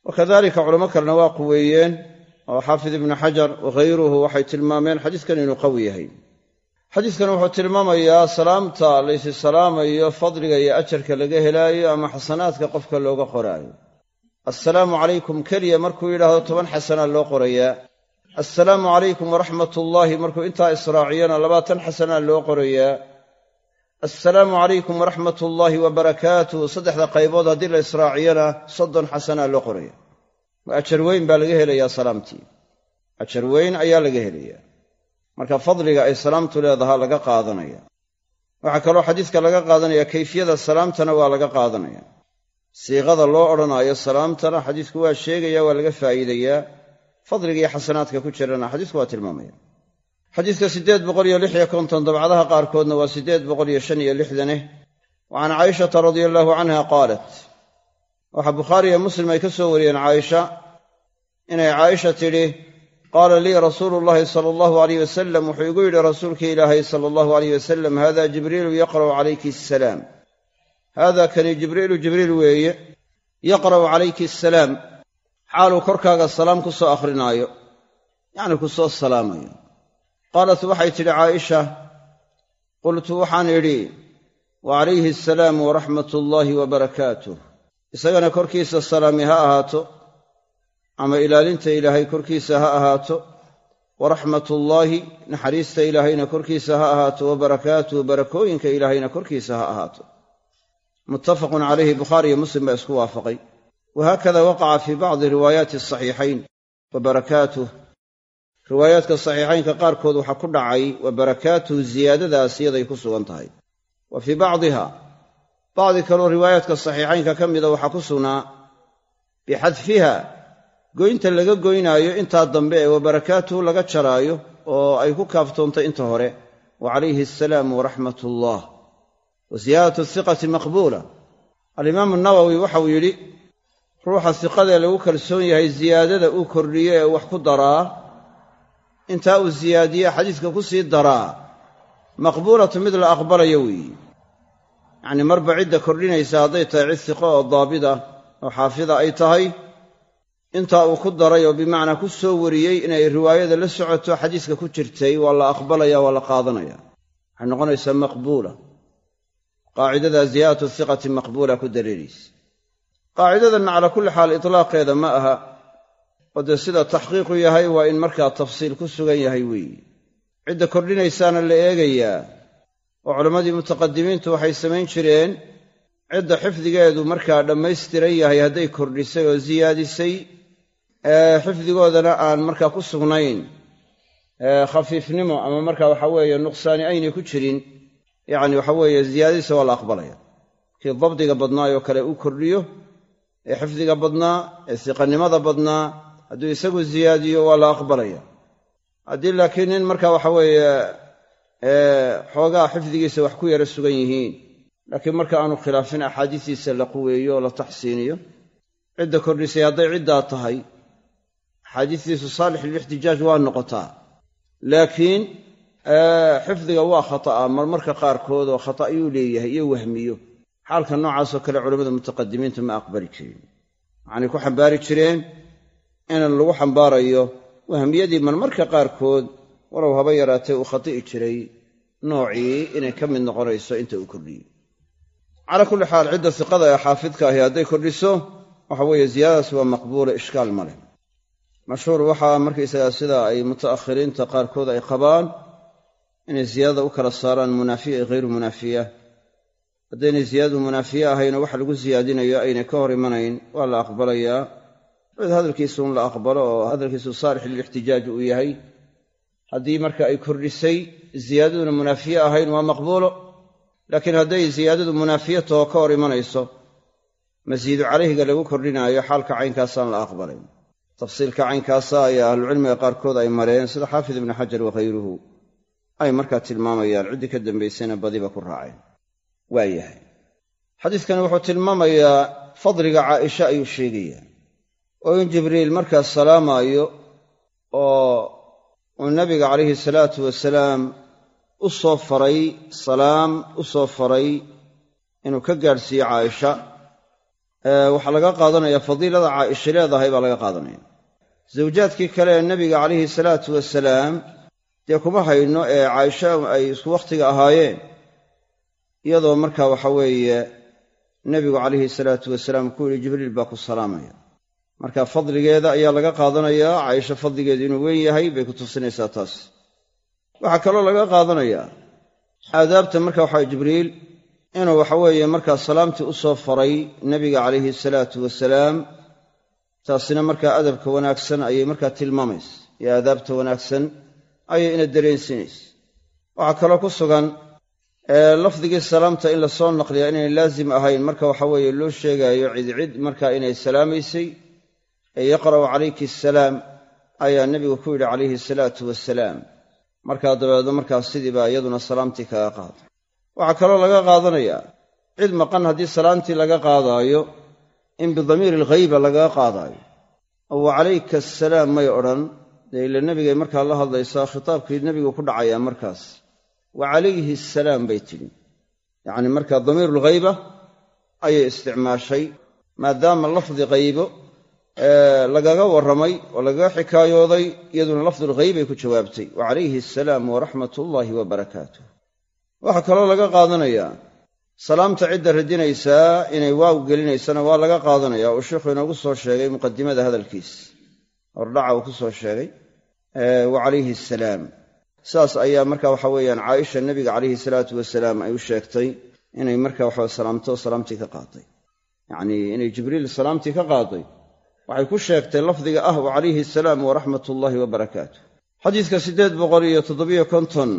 wa kadalika culamo kalena waa quweeyeen oo xaafid ibnu xajar wakhayruhu waxay tilmaameen xadiiskan inuu qawi yahay. xadiiskan wuxuu tilmaamayaa salaamta laysi salaamayo fadliga iyo ajarka laga helaayo ama xasanaadka qofka looga qoraayo. Assalaamu calaykum keliya markuu yidhaahdo toban xasanaa loo qorayaa. Assalaamu calaykum waraxmat ullaahi markuu intaa israaciyana labaatan xasanaa loo qorayaa. Assalaamu calaykum waraxmat ullaahi wabarakaatuh saddexda qaybood haddii la israaciyana soddon xasanaa loo qoraya ajar weyn baa laga helayaa salaamtii. Ajar weyn ayaa laga helayaa. Marka fadliga ay salaamtu leedahaa laga qaadanaya. Waxaa kaloo xadiiska laga qaadanaya kayfiyada salaamtana waa laga qaadanaya. Siiqada loo odhanaayo salaamtana xadiisku waa sheegaya waa laga faa'iidayaa fadliga iyo xasanaadka ku jirana xadiisku waa tilmaamaya. Xadiiska siddeed boqol iyo lix iyo konton dabcadaha qaarkoodna waa siddeed boqol iyo shan iyo lixdaneh wa can caayishata radia allaahu canha qaalat waxaa bukhaari iyo muslim ay ka soo wariyeen caaisha inay caaisha tidhi qaala lii rasuulu llaahi sala allahu alayh wasalam wuxuu igu yidhi rasuulkii ilaahay sala allahu alayh wasalam haada jibriilu yaqra'u calayki asalaam haada kani jibriilu jibriil weeye yaqra'u calayki asalaam xaaluu korkaaga salaam ku soo akhrinaayo yacni ku soo salaamayo. Qaalat waxay tidhi caaisha qultu waxaan idhi wa calayhi asalaamu waraxmat ullaahi wa barakaatuh isagana korkiisa salaami ha ahaato ama ilaalinta ilaahay korkiisa ha ahaato waraxmatullaahi naxariista ilaahayna korkiisa ha ahaato wa barakaatuhu barakooyinka ilaahayna korkiisa ha ahaato. Muttafaqun calayhi bukhaari iyo muslim baa isku waafaqay. Wahaakada waqaca fii bacdi riwaayaati asaxiixayn wa barakaatuh riwaayaadka saxiixaynka qaarkood waxaa ku dhacay wa barakaatuhu ziyaadadaas yaday ku sugan tahay. Wa fii bacdiha bacdi kaloo riwaayaadka saxiixaynka ka mida waxaa ku sugnaa bixadfiha goynta laga goynaayo intaa dambe ee wa barakaatuhu laga jaraayo oo ay ku kaaftoontay inta hore wa calayhi assalaamu waraxmat ullah wa siyaadatu hiqati maqbuula. Alimaamu nawowi waxau yidhi ruuxa hiqadee lagu kalsoon yahay ziyaadada uu kordhiyo ee wax ku daraa intaa uu siyaadiye xadiiska ku sii daraa maqbuulatu mid la aqbalayo weeye yacnii marba cidda kordhinaysa hadday tahay cid hiqo oo daabida oo xaafida ay tahay intaa uu ku daray oo bimacnaa ku soo wariyey inay riwaayada la socoto xadiiska ku jirtay waa la aqbalaya waa la qaadanaya. Waxay noqonaysaa maqbuula. Qaacidadaa ziyaadatu hiqati maqbuula ku dareeraysa qaacidadanna calaa kulli xaal itlaaqeeda ma aha oo dee sida taxqiiqu yahay waa in markaa tafsiil ku sugan yahay weeye cidda kordhinaysaana la eegayaa oo culammadii mutaqadimiintu waxay samayn jireen cidda xifdigeedu markaa dhammaystiran yahay hadday kordhisay oo siyaadisay xifdigoodana aan markaa ku sugnayn khafiifnimo ama markaa waxa weeye nuqsaani aynay ku jirin yacni waxa weeye ziyaadadiisa waa la aqbalaya. Kii dabdiga badnaayoo kale u kordhiyo ee xifdiga badnaa ee siqannimada badnaa hadduu isagu ziyaadiyo waa la aqbalaya. Haddii laakiin nin marka waxa weeye xoogaa xifdigiisa wax ku yara sugan yihiin. Laakiin marka aanu khilaafin axaadiistiisa la quweeyo oo la taxsiiniyo cidda kordhisay hadday ciddaa tahay axaadiistiisu saalix lilixtijaaj waa noqotaa. Laakiin xifdiga waa khata'a marmarka qaarkood oo khata' ayuu leeyahay iyo wahmiyo. Xaalka noocaasoo kale culammada mutaqadimiintu ma aqbali jirin. Waxaanay ku xambaari jireen inan lagu xambaarayo wahmiyadii marmarka qaarkood walow haba yaraatee uu khati'i jiray noocii inay ka mid noqonayso inta uu kordhiyey calaa kulli xaal cidda siqada ee xaafidka ahi hadday kordhiso waxa weeye ziyaadadaas waa maqbuula ishkaal ma leh. Mashhuur waxaa markaysagaa sida ay muta'akhiriinta qaarkood ay qabaan inay ziyaadada u kala saaraan munaafiya iyo hayru munaafiya. Haddaynay ziyaadadu munaafiye ahaynoo wax lagu siyaadinayo aynay ka hor imanayn waa la aqbalayaa cid hadalkiisa un la aqbalo oo hadalkiisu saalix lilixtijaaj uu yahay haddii marka ay kordhisay ziyaadaduna munaafiye ahayn waa maqbuulo. Laakiin hadday ziyaadadu munaafiye taho ka hor imanayso masiidu calayhiga lagu kordhinaayo xaalka caynkaasaan la aqbalayn. Tafsiilka caynkaasa ayaa ahlucilmiga qaarkood ay mareen sida xaafid ibnu xajar wakhayruhu ay markaa tilmaamayaan. Ciddii ka dambaysayna badiba ku raaceen. Waa yahay. Xadiidkani wuxuu tilmaamayaa fadliga caaisha ayuu sheegayaa. Oo in jibriil markaas salaamaayo oo uu nabiga calayhi salaatu wasalaam u soo faray salaam u soo faray inuu ka gaadhsiiyo caaisha. Waxaa laga qaadanayaa fadiilada caaisha leedahay baa laga qaadanaya. Zawjaadkii kale ee nebiga calayhi salaatu wasalaam dee kuma hayno ee caaisha ay isku wakhtiga ahaayeen. Iyadoo markaa waxa weeye nebigu calayhi salaatu wasalaam ku yidhi jibriil baa ku salaamaya marka fadligeeda ayaa laga qaadanayaa caaisha fadligeedu inuu weyn yahay bay ku tusinaysaa taas. Waxaa kaloo laga qaadanayaa aadaabta marka waxaa jibriil inuu waxaweeye markaa salaamtii u soo faray nebiga calayhi salaatu wasalaam taasina markaa adabka wanaagsan ayay markaa tilmaamaysa iyo aadaabta wanaagsan ayay ina dareensinaysa waxaa kaloo ku sugan lafdigii salaamta in la soo naqliyaa inayn laazim ahayn marka waxa weeye loo sheegaayo cid cid markaa inay salaamaysay ee yaqra'u calayki asalaam ayaa nebigu ku yidhi calayhi salaatu wasalaam markaa dabeedno markaas sidiibaa iyaduna salaamtii kaga qaada waxaa kaloo laga qaadanayaa cid maqan haddii salaamtii laga qaadaayo in bidamiiri alghayba lagaga qaadaayo. Oo wa calayka asalaam may odhan dee ila nebigay markaa la hadlaysaa khitaabkii nebigu ku dhacayaa markaas. Wa calayhi asalaam bay tidhi. Yacni markaa damiirulghayba ayay isticmaashay maadaama lafdi haybo lagaga warramay oo lagaga xikaayooday iyaduna lafdulghaybay ku jawaabtay. Wa calayhi asalaam waraxmat wa barakaatuh. Waxaa kaloo laga qaadanayaa salaamta cidda radinaysaa inay waaw gelinaysana waa laga qaadanayaa uu sheikhu inoogu soo sheegay muqadimada hadalkiis. Hordhaca uu ku soo sheegay wa calayhi asalaam saas ayaa marka waxa weeyaan caaisha nebiga calayhi salaatu wasalaam ay u sheegtay inay marka waxa salaamto salaamtii ka qaaday yacnii inay jibriil salaamtii ka qaaday waxay ku sheegtay lafdiga ah wa calayhi asalaam waraxmat ullaahi wa barakaatuh. Xadiidka siddeed boqol iyo toddobiyo konton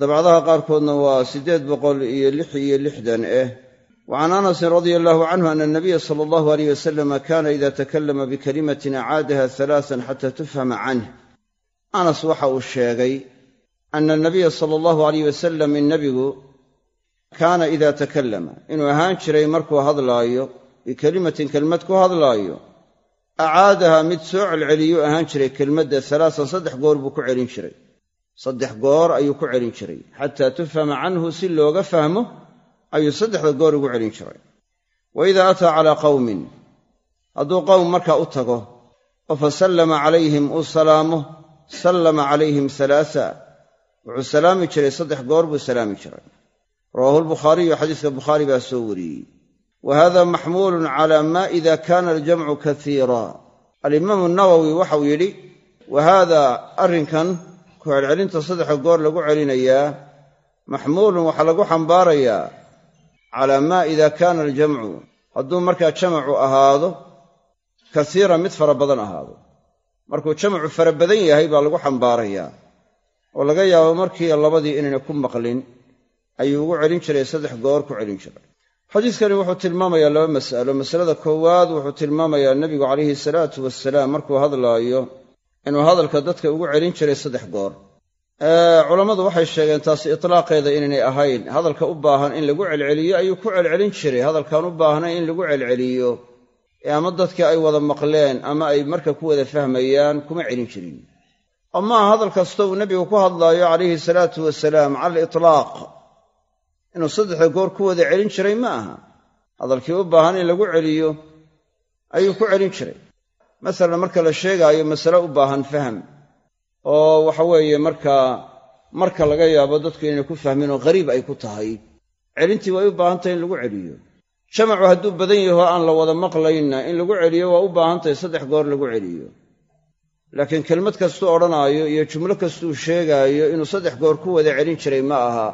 dabcadaha qaarkoodna waa siddeed boqol iyo lix iyo lixdan eh wa can anasin radia allahu canhu ana anabiya sala allahu aleyh wasalama kaana ida takallama bikalimatin acaadaha halaatan xata tufhama canh anas waxa uu sheegay ana anabiya sala allahu aleyh wasalam in nebigu kaana ida takallama inuu ahaan jiray markuu hadlaayo bikelimatin kelmad ku hadlaayo acaadaha mid soo celceliyuu ahaan jiray kelmadda halaatan saddex goor buu ku celin jiray. Saddex goor ayuu ku celin jiray. Xataa tufhama canhu si looga fahmo ayuu saddexda goor ugu celin jiray. Wa idaa ataa calaa qawmin hadduu qowm markaa u tago oo fa sallama calayhim uu salaamo sallama calayhim halaasa wuxuu salaami jiray saddex goor buu salaami jiray. Rawaahu lbukhaariyu xadiiska bukhaari baa soo wariyey wa hada maxmuulun cala ma ida kana aljamcu kaiira alimaamu nawowi waxau yidhi wa haada arrinkan ku celcelinta saddexa goor lagu celinayaa maxmuulun waxaa lagu xambaarayaa calaa maa ida kaana aljamcu hadduu markaa jamacu ahaado kasiira mid fara badan ahaado markuu jamacu fara badan yahay baa lagu xambaarayaa oo laga yaabo markii labadii inayna ku maqlin ayuu ugu celin jiray saddex goor ku celin jiray xadiidkani wuxuu tilmaamayaa laba mas'alo. Masalada koowaad wuxuu tilmaamayaa nebigu calayhi salaatu wasalaam markuu hadlaayo inuu hadalka dadka ugu celin jiray saddex goor. Culammadu waxay sheegeen taasi itlaaqeeda inaynay ahayn. Hadalka u baahan in lagu celceliyo ayuu ku celcelin jiray. Hadalkaan u baahnayn in lagu celceliyo. Ee ama dadkii ay wada maqleen ama ay marka ku wada fahmayaan kuma celin jirin. Oo maaha hadal kasta uu nebigu ku hadlaayo calayhi salaatu wasalaam cala alitlaaq inuu saddexda goor ku wada celin jiray ma aha. Hadalkii u baahan in lagu celiyo ayuu ku celin jiray. Masalan marka la sheegaayo masale u baahan faham oo waxa weeye markaa marka laga yaabo dadku inayna ku fahmin oo qariib ay ku tahay. Celintii way u baahan tahay in lagu celiyo. Jamacu hadduu badan yaho aan la wada maqlaynna in lagu celiyo waa u baahan tahay saddex goor lagu celiyo. Laakiin kelmad kastuu odhanaayo iyo jumlo kastuu sheegaayo inuu saddex goor ku wada celin jiray ma aha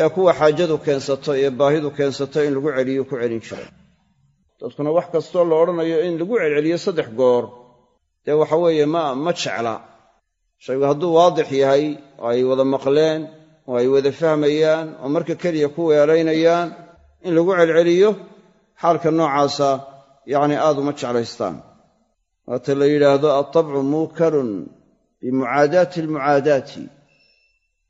ee kuwa xaajadu keensato iyo baahidu keensato in lagu celiyo ku celin jiray. Dadkuna wax kastoo la odhanayo in lagu celceliyo saddex goor. Dee waxa weeye ma ma jecla. Shaygu hadduu waadix yahay oo ay wada maqleen oo ay wada fahmayaan oo marka keliya ku weelaynayaan in lagu celceliyo xaalka noocaasa yacni aad uma jeclaystaan. Waata la yidhaahdo altabcu muukalun bimucaadaati almucaadaati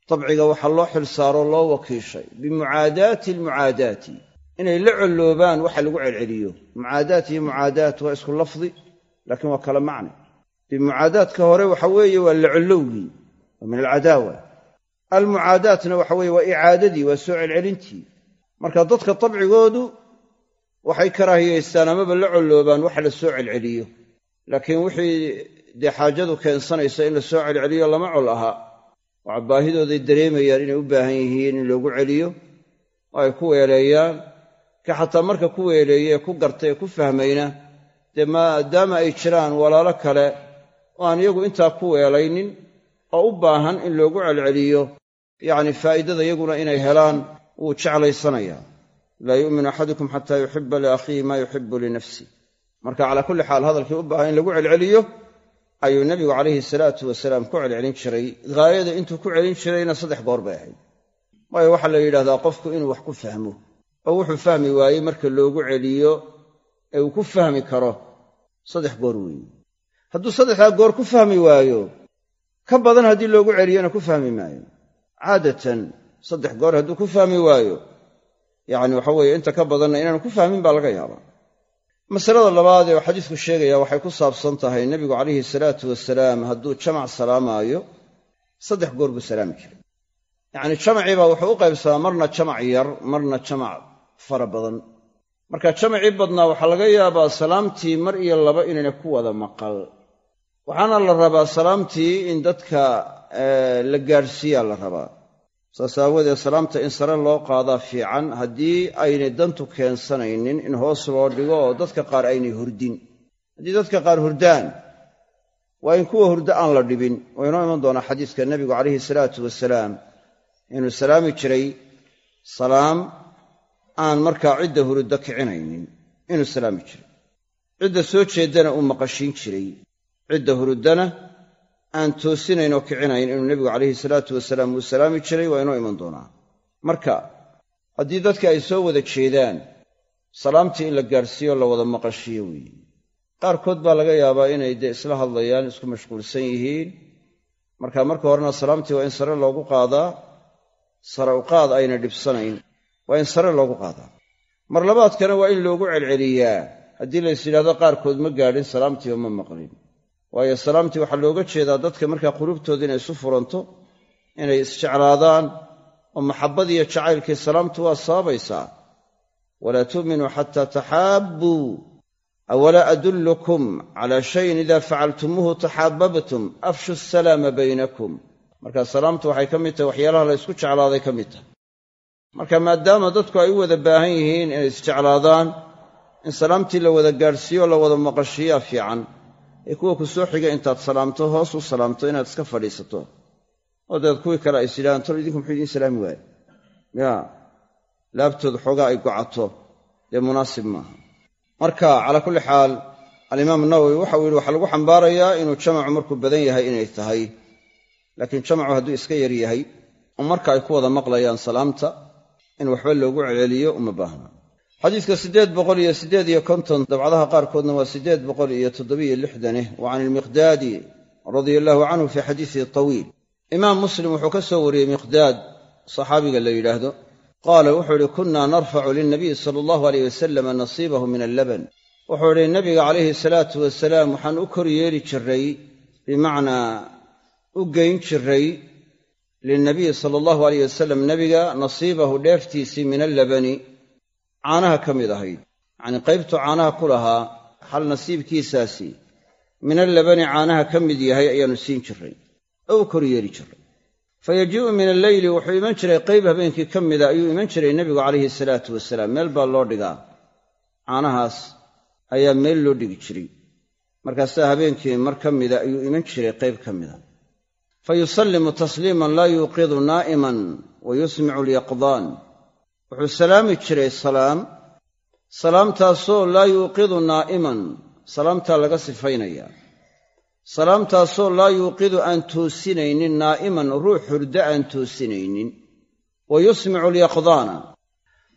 dabciga waxaa loo xilsaaroo loo wakiishay. Bimucaadaati almucaadaati. Inay la colloobaan waxa lagu celceliyo. Mucaadaat iyo mucaadaat waa isku lafdi laakiin waa kala macne bimucaadaadka hore waxa weeye waa la collowgii waa min alcadaawa almucaadaatna waxa weeye waa icaadadii waa soo celcelintii. Marka dadka dabcigoodu waxay karaahiyaystaan amaba la colloobaan waxa la soo celceliyo. Laakiin wixii dee xaajadu keensanaysa in la celceliyo lama col aha waa baahidooday dareemayaan inay u baahan yihiin in loogu celiyo oo ay ku weeleeyaan ka xataa marka ku weeleeye ee ku garta ee ku fahmayna dee maadaama ay jiraan walaalo kale oo aan iyagu intaa ku weelaynin oo u baahan in loogu celceliyo yacni faa'iidada iyaguna inay helaan wuu jeclaysanayaa. Laa yu'minu axadukum xataa yuxiba liakhiihi maa yuxibu linafsi marka calaa kulli xaal hadalkii u baahan in lagu celceliyo ayuu nebigu calayhi salaatu wasalaam ku celcelin jiray. Haayada intuu ku celin jirayna saddex goor bay ahayd. Waayo waxaa la yidhahdaa qofku inuu wax ku fahmo. Oo wuxuu fahmi waayey marka loogu celiyo ee uu ku fahmi karo saddex goor weeye hadduu saddexdaa goor ku fahmi waayo ka badan haddii loogu celiyona ku fahmi maayo. Caadatan saddex goor hadduu ku fahmi waayo yacni waxa weeye inta ka badanna inaanu ku fahmin baa laga yaabaa masalada labaad ee uu xadiisku sheegaya waxay ku saabsan tahay nebigu calayhi salaatu wasalaam hadduu jamac salaamaayo saddex goor buu salaami jiray. Yacnii jamacii baa wuxuu u qaybsamaa marna jamac yar marna jamac fara badan. Marka jamacii badnaa waxaa laga yaabaa salaamtii mar iyo laba inayna ku wada maqal. Waxaana la rabaa salaamtii in dadka la gaadhsiiyaa la rabaa saas aawadeed salaamta in sare loo qaadaa fiican haddii aynay dantu keensanaynin in hoos loo dhigo oo dadka qaar aynay hurdin. Haddii dadka qaar hurdaan waa in kuwa hurdo aan la dhibin. Oo inoo iman doonaa xadiiska nebigu calayhi salaatu wasalaam inuu salaami jiray salaam aan markaa cidda huruddo kicinaynin. Inuu salaami jiray. Cidda soo jeeddana uu maqashiin jiray. Cidda huruddana aan toosinayn oo kicinayn inuu nebigu calayhi salaatu wasalaam uu salaami jiray waa inoo iman doonaa. Marka haddii dadka ay soo wada jeedaan salaamtii in la gaadhsiiyo la wada maqashiyo weeye qaarkood baa laga yaabaa inay dee isla hadlayaan isku mashquulsan yihiin. Marka marka horena salaamtii waa in sare loogu qaadaa sare u qaad ayna dhibsanayn waa in sare loogu qaadaa. Mar labaadkana waa in loogu celceliyaa. Haddii lays yidhahdo qaarkood ma gaadhin salaamtiiba ma maqlin waayo salaamtii waxaa looga jeedaa dadka markaa qulubtooda inay isu furanto inay isjeclaadaan oo maxabbadiiyo jacaylkii salaamtu waa sababaysaa walaa tu'minuu xataa taxaabbuu awalaa adullukum calaa shayin idaa facaltumuuhu taxaababtum afshu asalaama baynakum. Marka salaamtu waxay ka mid tahay waxyaalaha la ysku jeclaaday ka mid tahay. Marka maadaama dadku ay u wada baahan yihiin inay isjeclaadaan in salaamtii la wada gaadhsiiyo la wada maqashiiyaa fiican ee kuwa ku soo xiga intaad salaamto hoos u salaamto inaad iska fadhiisato. Oo dabeed kuwii kale ay sidhahaan tol idinku muxuu idiin salaami waaye? Ya laabtooda xoogaa ay gocato dee munaasib maaha. Marka calaa kulli xaal alimaam nawowi waxau yidhi waxaa lagu xambaarayaa inuu jamacu markuu badan yahay inay tahay laakiin jamacu hadduu iska yar yahay oo marka ay ku wada maqlayaan salaamta in waxba loogu celceliyo uma baahna xadiiska siddeed boqol iyo siddeed iyo konton dabcadaha qaarkoodna waa siddeed boqol iyo toddobiyo lixdaneh wa can ilmiqdaadi radia allahu canhu fii xadiisihi tawiil imaam muslim wuxuu ka soo wariyey miqdaad saxaabiga la yidhaahdo. Qaala wuxuu idhi kunnaa narfacu lilnabiyi sala allahu aleyh wasalama nasiibahu min allaban. Wuxuu idhi nabiga calayhi salaatu wasalaam waxaan u kor yeeli jiray bimacnaa u geyn jiray lilnabiyi sala allahu aleyh wasalam nebiga nasiibahu dheeftiisii min allabani caanaha ka mid ahayd. Yacnii qaybtu caanaha ku lahaa hal nasiibkiisaasi min allabani caanaha ka mid yahay ayaannu siin jiray oo u kor yeeli jiray fa yajii'u min alleyli wuxuu iman jiray qayb habeenkii ka mida ayuu iman jiray nebigu calayhi salaatu wasalaam. Meel baa loo dhigaa. Caanahaas ayaa meel loo dhigi jiray. Markaasaa habeenkii mar ka mida ayuu iman jiray qayb ka mida fa yusallimu tasliiman laa yuuqidu naa'iman wa yusmicu alyaqdaan wuxuu salaami jiray salaam. Salaamtaasoo laa yuuqidu naa'iman. Salaamtaa laga sifaynaya salaamtaasoo laa yuuqidu aan toosinaynin naa'iman ruux hurdo aan toosinaynin. Wa yusmicu alyaqdaana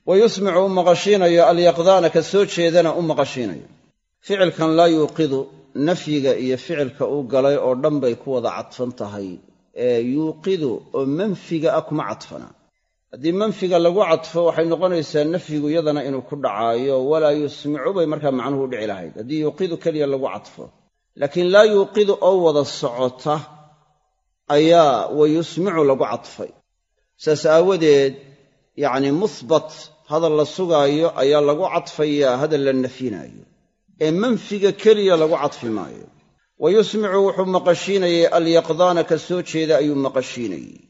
wa yusmicu u maqashiinayo alyaqdaana ka soo jeedana u maqashiinayo. Ficilkan laa yuuqidu nafyiga iyo ficilka uu galay oo dhan bay ku wada cadfan tahay. Ee yuuqidu oo manfiga ah kuma cadfana haddii manfiga lagu cadfo waxay noqonaysaa nafyigu iyadana inuu ku dhacaayo walaa yusmicu bay markaa macnuhu u dhici lahayd. Haddii yuuqidu keliya lagu cadfo. Laakiin laa yuuqidu oo wada socota ayaa wa yusmicu lagu cadfay. Saas aawadeed yacnii muhbat hadal la sugaayo ayaa lagu cadfayaa hadal la nafyinaayo. Ee manfiga keliya lagu cadfi maayo. Wa yusmicu wuxuu maqashiinayay alyaqdaana ka soo jeeda ayuu maqashiinayey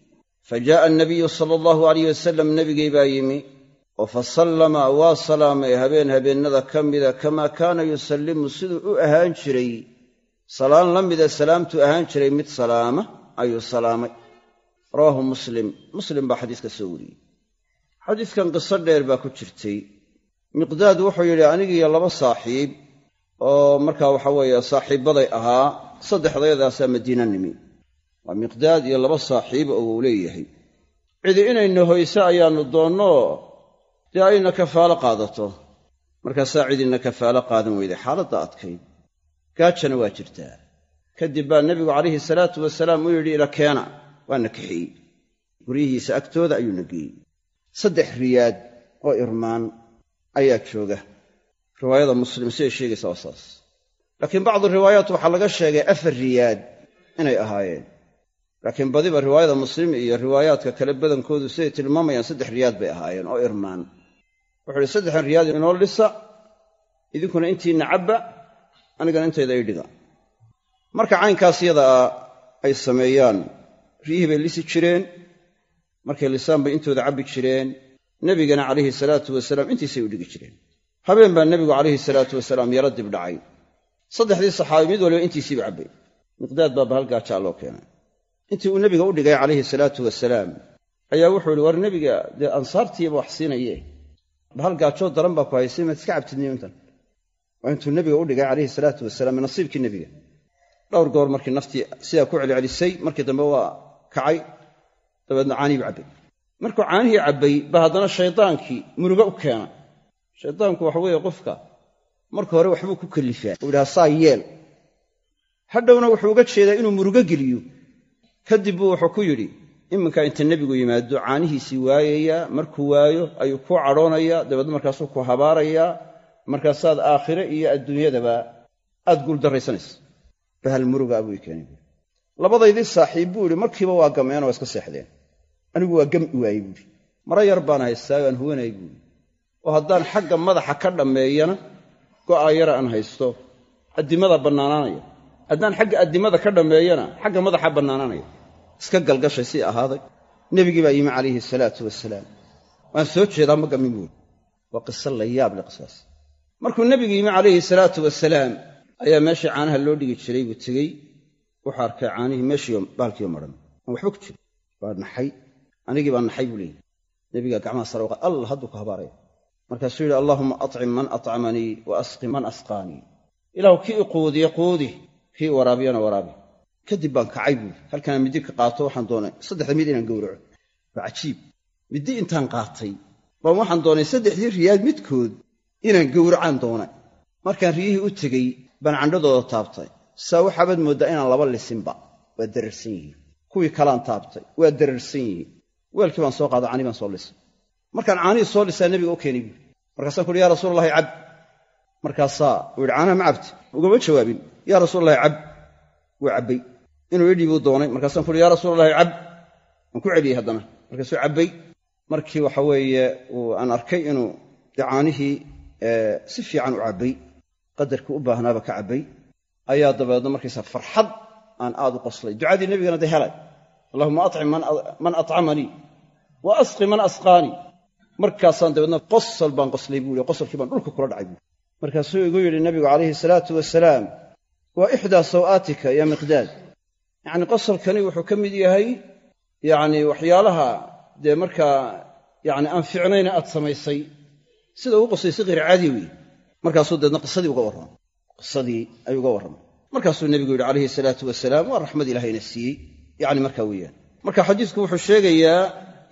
fa jaa'a anabiyu sala allahu alayh wasalam nebigay baa yimi oo fa sallama waa salaamay habeen habeennada ka mida kamaa kaana yusallimu siduu u ahaan jiray salaan la mida salaamtuu ahaan jiray mid salaama ayuu salaamay rawaahu muslim muslim baa xadiiska soo wariyey xadiiskan qiso dheer baa ku jirtay miqdaad wuxuu yidhi anigiiyo laba saaxiib oo markaa waxa weeye saaxiibbaday ahaa saddexdayadaasaa madiina nimi waa miqdaad iyo laba saaxiib oo uu leeyahay. Cidi inayna hoyso ayaannu doonnoo dee ayna kafaalo qaadato? Markaasaa cidina kafaalo qaadan weyday xaaladda adkayd gaajana waa jirtaa. Kadib baa nebigu calayhi salaatu wasalaam u yidhi ila keena waana kaxiyey guryihiisa agtooda ayuuna geeyey. Saddex riyaad oo irmaan ayaa jooga. Riwaayada muslim siday sheegaysaa waa saas. Laakiin bacdu riwaayaat waxaa laga sheegay afar riyaad inay ahaayeen laakiin badiba riwaayada muslim iyo riwaayaadka kale badankoodu siday tilmaamayaan saddex riyaad bay ahaayeen oo irmaan. Wuxuu ihi saddexdan riyaad inoo dhisa idinkuna intiinna cabba anigana intayda ii dhiga. Marka caynkaas yadaa ay sameeyaan riyihii bay lisi jireen markay lisaan bay intooda cabbi jireen nebigana calayhi salaatu wasalaam intiisay u dhigi jireen. Habeen baa nebigu calayhi salaatu wasalaam yaro dib dhacay. Saddexdii saxaabi mid waliba intiisiiba cabbay. Miqdaad baa bahal gaajaa loo keenay intii uu nebiga u dhigay calayhi salaatu wasalaam ayaa wuxuu ihi war nebiga dee ansaartiiba wax siinaye bahal gaajoo daran baa ku haysay maad iska cabtidniintan waa intuu nebiga u dhigay calayhi salaatu wasalaam nasiibkii nebiga. Dhowr goor markii naftii sidaa ku celcelisay markii dambe waa kacay dabeedna caanihiibu cabbay. Markuu caanihii cabbay ba haddana shaydaankii murugo u keena. Shaydaanku waxa weeye qofka marka hore waxbuu ku kallifaa. Uu yidhaha saa yeel hadhowna wuxuu uga jeedaa inuu murugo geliyo kadib buu wuxuu ku yidhi iminka inta nebigu yimaado caanihiisii waayayaa markuu waayo ayuu kuu cadhoonayaa dabeedna markaasuu ku habaarayaa markaasaad aakhire iyo adduunyadaba aad guuldarraysanaysa bahal murugaa buu keenay labadaydii saaxiib buu yidhi markiiba waa gameen waa iska seexdeen. Anigu waa gami waayey buuhi mara yar baan haystaa aan huwanay buuhi oo haddaan xagga madaxa ka dhammeeyana go'aa yara aan haysto addimada bannaanaanaya haddaan xagga addimada ka dhammeeyana xagga madaxa bannaanaanaya. Iska galgashay sii ahaaday. Nebigii baa yimi calayhi salaatu wasalaam waan soo jeedaa ma gamin buuri waa qiso la yaab le qisaas markuu nebigu yimi calayhi salaatu wasalaam ayaa meeshii caanaha loo dhigi jiray buu tegey. Wuxuu arkay caanihii meeshiiyo baalkiiyo maran. Aan waxba ku jiro waa naxay. Anigii baa naxay buu leeyahy nebigaa gacmaha sare uqa allah hadduu ku habaaraya markaasuu yidhi allaahuma acim man acamanii wa asqi man asqaanii. Ilaahu kii i quudiye quudi kii waraabiyana waraabi. Kadib baan kacay buuri. Halkanaa middi ka qaato waxaan doonay saddexda mid inaan gowraco. Waa cajiib. Middi intaan qaatay baan waxaan doonay saddexdii riyaad midkood inaan gowracaan doonay. Markaan riyihii u tegey baan candhadooda taabtay. Saa waxaabaad mooddaa inaan laba lisinba. Waa dararsan yihiin. Kuwii kalaan taabtay waa dararsan yihiin. Weelkii baan soo qaada canii baan soo lisay. Markaan caanihii soo lisaa nebiga u keenay buui markaasaan ku uhi yaa rasuulalahi cab markaasaa uu yidhi caanaha ma cabti ugama jawaabin yaa rasuulalahi cab. Wuu cabbay. Inuu idhii buu doonay. Markaasaan ku uhi yaa rasuulalahi cab. Waan ku celiyey haddana. Markaasuu cabbay. Markii waxa weeye aan arkay inuu caanihii si fiican u cabbay qadarkii u baahnaaba ka cabbay ayaa dabeedna markaysa farxad aan aad u qoslay. Ducadii nebigana dee helay. Allahuma acim man acamanii wa asqi man asqaanii markaasaan dabeedna qosol baan qoslay buu i qosolkii baan dhulka kula dhacay buu markaasuu igu yidhi nabigu calayhi salaatu wasalaam waa ixdaa saw'aatika ya miqdaad. Yacni qosolkani wuxuu ka mid yahay yacni waxyaalaha dee markaa yacni aan ficnayna aad samaysay. Sida uu qoslaysay hayr caadi wey markaasuu deedna qisadii uga warramay qisadii ayuu uga warramay markaasuu nebigu yidhi calayhi salaatu wasalaam waa raxmad ilaahayna siiyey. Yacni markaa weeyaan. Marka xadiisku wuxuu sheegayaa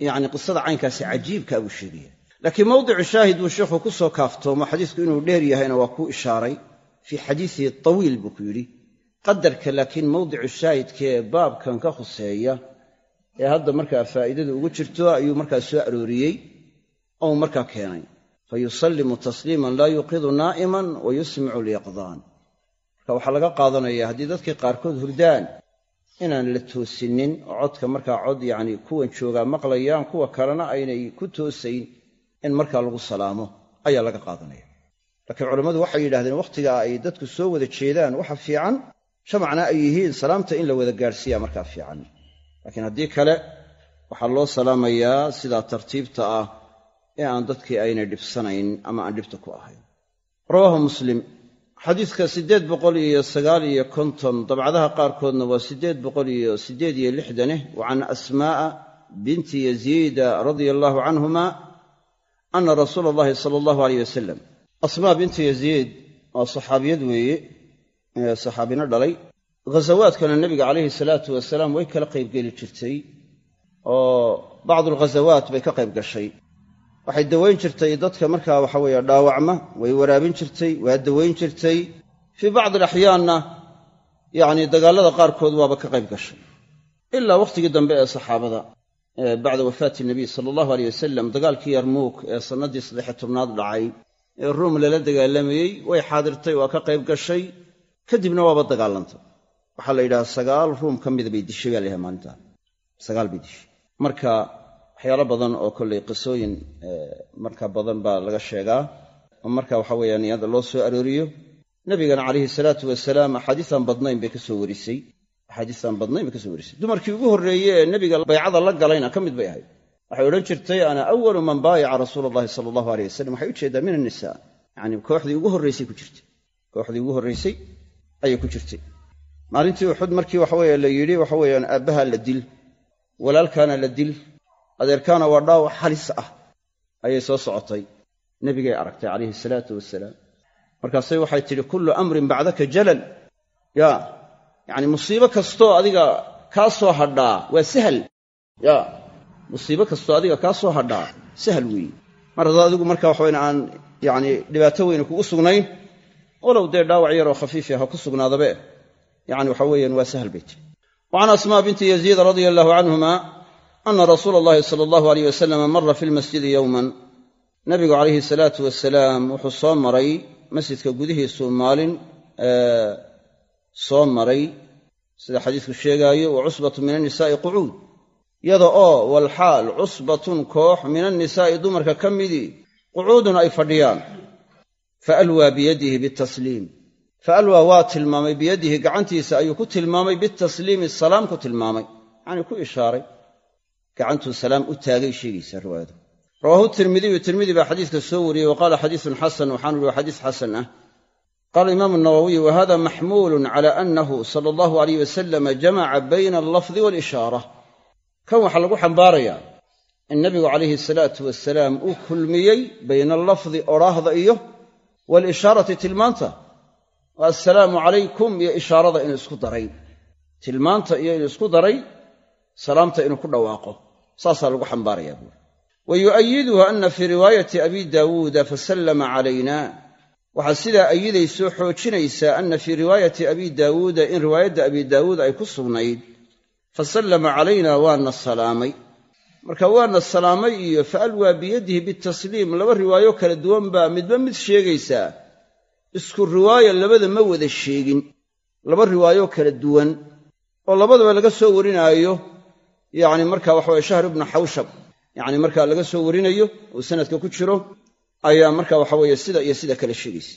yacni qisada caynkaasi cajiibkaa buu sheegaya laakiin mawdicu shaahid buu sheikhu ku soo kaaftoomo xadiisku inuu dheer yahayna waa kuu ishaaray fii xadiisihi tawiil buu ku yidhi qadarka laakiin mawdicu shaahidkaee baabkan ka khuseeya ee hadda markaa faa'iidadu ugu jirto ayuu markaa soo arooriyey ou markaa keenay. Fa yusallimu tasliiman laa yuuqidu naa'iman wa yusmicu lyaqdaan marka waxaa laga qaadanaya haddii dadkii qaarkood hurdaan inaan la toosinin oo codka markaa cod yacni kuwan joogaa maqlayaan kuwa kalena aynay ku toosayn in markaa lagu salaamo ayaa laga qaadanaya laakiin culammadu waxay yidhahdeen wakhtiga ay dadku soo wada jeedaan waxa fiican jamacna ay yihiin salaamta in la wada gaadhsiiyaa markaa fiican. Laakiin haddii kale waxaa loo salaamayaa sidaa tartiibta ah ee aan dadkii aynay dhibsanayn ama aan dhibta ku ahayn. Rawaahu muslim xadiidka siddeed boqol iyo sagaal iyo konton dabcadaha qaarkoodna waa siddeed boqol iyo siddeed iyo lixdaneh wa asmaa'a binti yaziida radia allaahu canhuma ana rasuula allahi sala allahu aleyh wasalam asmaa binti yaziid waa saxaabiyad weeye saxaabino dhalay. Ghasawaadkana nebiga calayhi salaatu wasalaam way kala qaybgeli jirtay oo bacdu alghasawaat bay ka qayb gashay. Waxay dawayn jirtay dadka markaa waxa weeye dhaawacma way waraabin jirtay waa dawayn jirtay. Fii bacdi alaxyaanna yacni dagaallada qaarkood waaba ka qayb gashay. Ilaa wakhtigii dambe ee saxaabada bacda wafaati nabiy sala allahu aleyh wasalam dagaalkii yarmuuk ee sannaddii saddexe tobnaad dhacay ee ruum lala dagaalamayey way xaadirtay waa ka qayb gashay kadibna waaba dagaalantay. Waxaa la yidhaha sagaal ruum ka mida bay dishay baa la yidhaha maalintaa sagaal bay dishay. Marka waxyaalo badan oo kollay qisooyin marka badan baa laga sheegaa. Oo marka waxa weeyaan iyada loo soo arooriyo nebigana calayhi salaatu wasalaam axaadiisaan badnayn bay ka soo warisay. Axaadiistaan badnayn bay ka soo warisay. Dumarkii ugu horreeye ee nebiga baycada la galayna ka mid bay ahayd waxay odhan jirtay ana awalu man baayaca rasuula allahi sala allahu aleyh wasalam waxay u jeedaa min annisaa yacni kooxdii ugu horraysay ku jirtay. Kooxdii ugu horraysay ayay ku jirtay. Maalintii uxud markii waxa weeye la yidhi waxa weeyaan aabbaha la dil walaalkaana la dil adeerkaana waa dhaawac halis ah ayay soo socotay nebigay aragtay calayhi salaatu wasalaam markaasay waxay tidhi kullu amrin bacdaka jalal. Ya yacni musiibo kastoo adiga kaa soo hadhaa waa sahal. Ya musiibo kastoo adiga kaa soo hadhaa sahal weeye mar haddoo adigu marka waxawayn aan yacni dhibaato weyne kugu sugnayn walow dee dhaawac yaroo khafiifi ha ku sugnaadabe yacni waxa weeyaan waa sahal bay tiri. Wa asmaa binti yaziid radia allahu canhuma ana rasuula allahi sala allahu aleyh wasalama mara fi lmasjidi yowman nabigu calayhi salaatu wasalaam wuxuu soo maray masjidka gudihiisuu maalin soo maray. Sida xadiisku sheegaayo wa cusbatu min annisaa'i qucuud yada oo walxaal cusbatun koox min annisaa'i dumarka ka midii qucuudun ay fadhiyaan. Fa alwaa biyadihi bitasliim. Fa alwaa waa tilmaamay biyadihi gacantiisa ayuu ku tilmaamay bitasliimi salaam ku tilmaamay. Yacnii ku ishaaray. Gacantuu salaam u taagay sheegaysaa riwaayadu. Rawaahu tirmidiyu tirmidi baa xadiiska soo wariyey wa qaala xadiisun xasan waxaanu ihi waa xadiis xasan ah. Qaala imaamu nawowiy wa hada maxmuulun cala annahu sala allahu alayh wasalama jamaca bayna allafdi waalishaara kan waxaa lagu xambaarayaa in nabigu calayhi salaatu wasalaam uu kulmiyey bayna allafdi odhaahda iyo waalishaarati tilmaanta. Assalaamu calaykum iyo ishaarada inuu isku daray. Tilmaanta iyo inuu isku daray salaamta inuu ku dhawaaqo. Saasaa lagu xambaarayaa buuri wa yu'ayiduhu ana fii riwaayati abi daawuuda fasallama calayna. Waxaa sidaa ayidaysoo xoojinaysaa ana fii riwaayati abi daawuuda in riwaayadda abi daawuud ay ku sugnayd fasallama calayna waana salaamay. Marka waana salaamay iyo faalwaa biyadihi bitasliim laba riwaayo kala duwan baa midba mid sheegaysaa isku riwaaya labada ma wada sheegin. Laba riwaayo kala duwan oo labadaba laga soo warinaayo. Yacni marka waxaweye shahr ibnu xawshab yacni marka laga soo warinayo uu sanadka ku jiro ayaa marka waxaweeye sida iyo sida kale sheegaysa.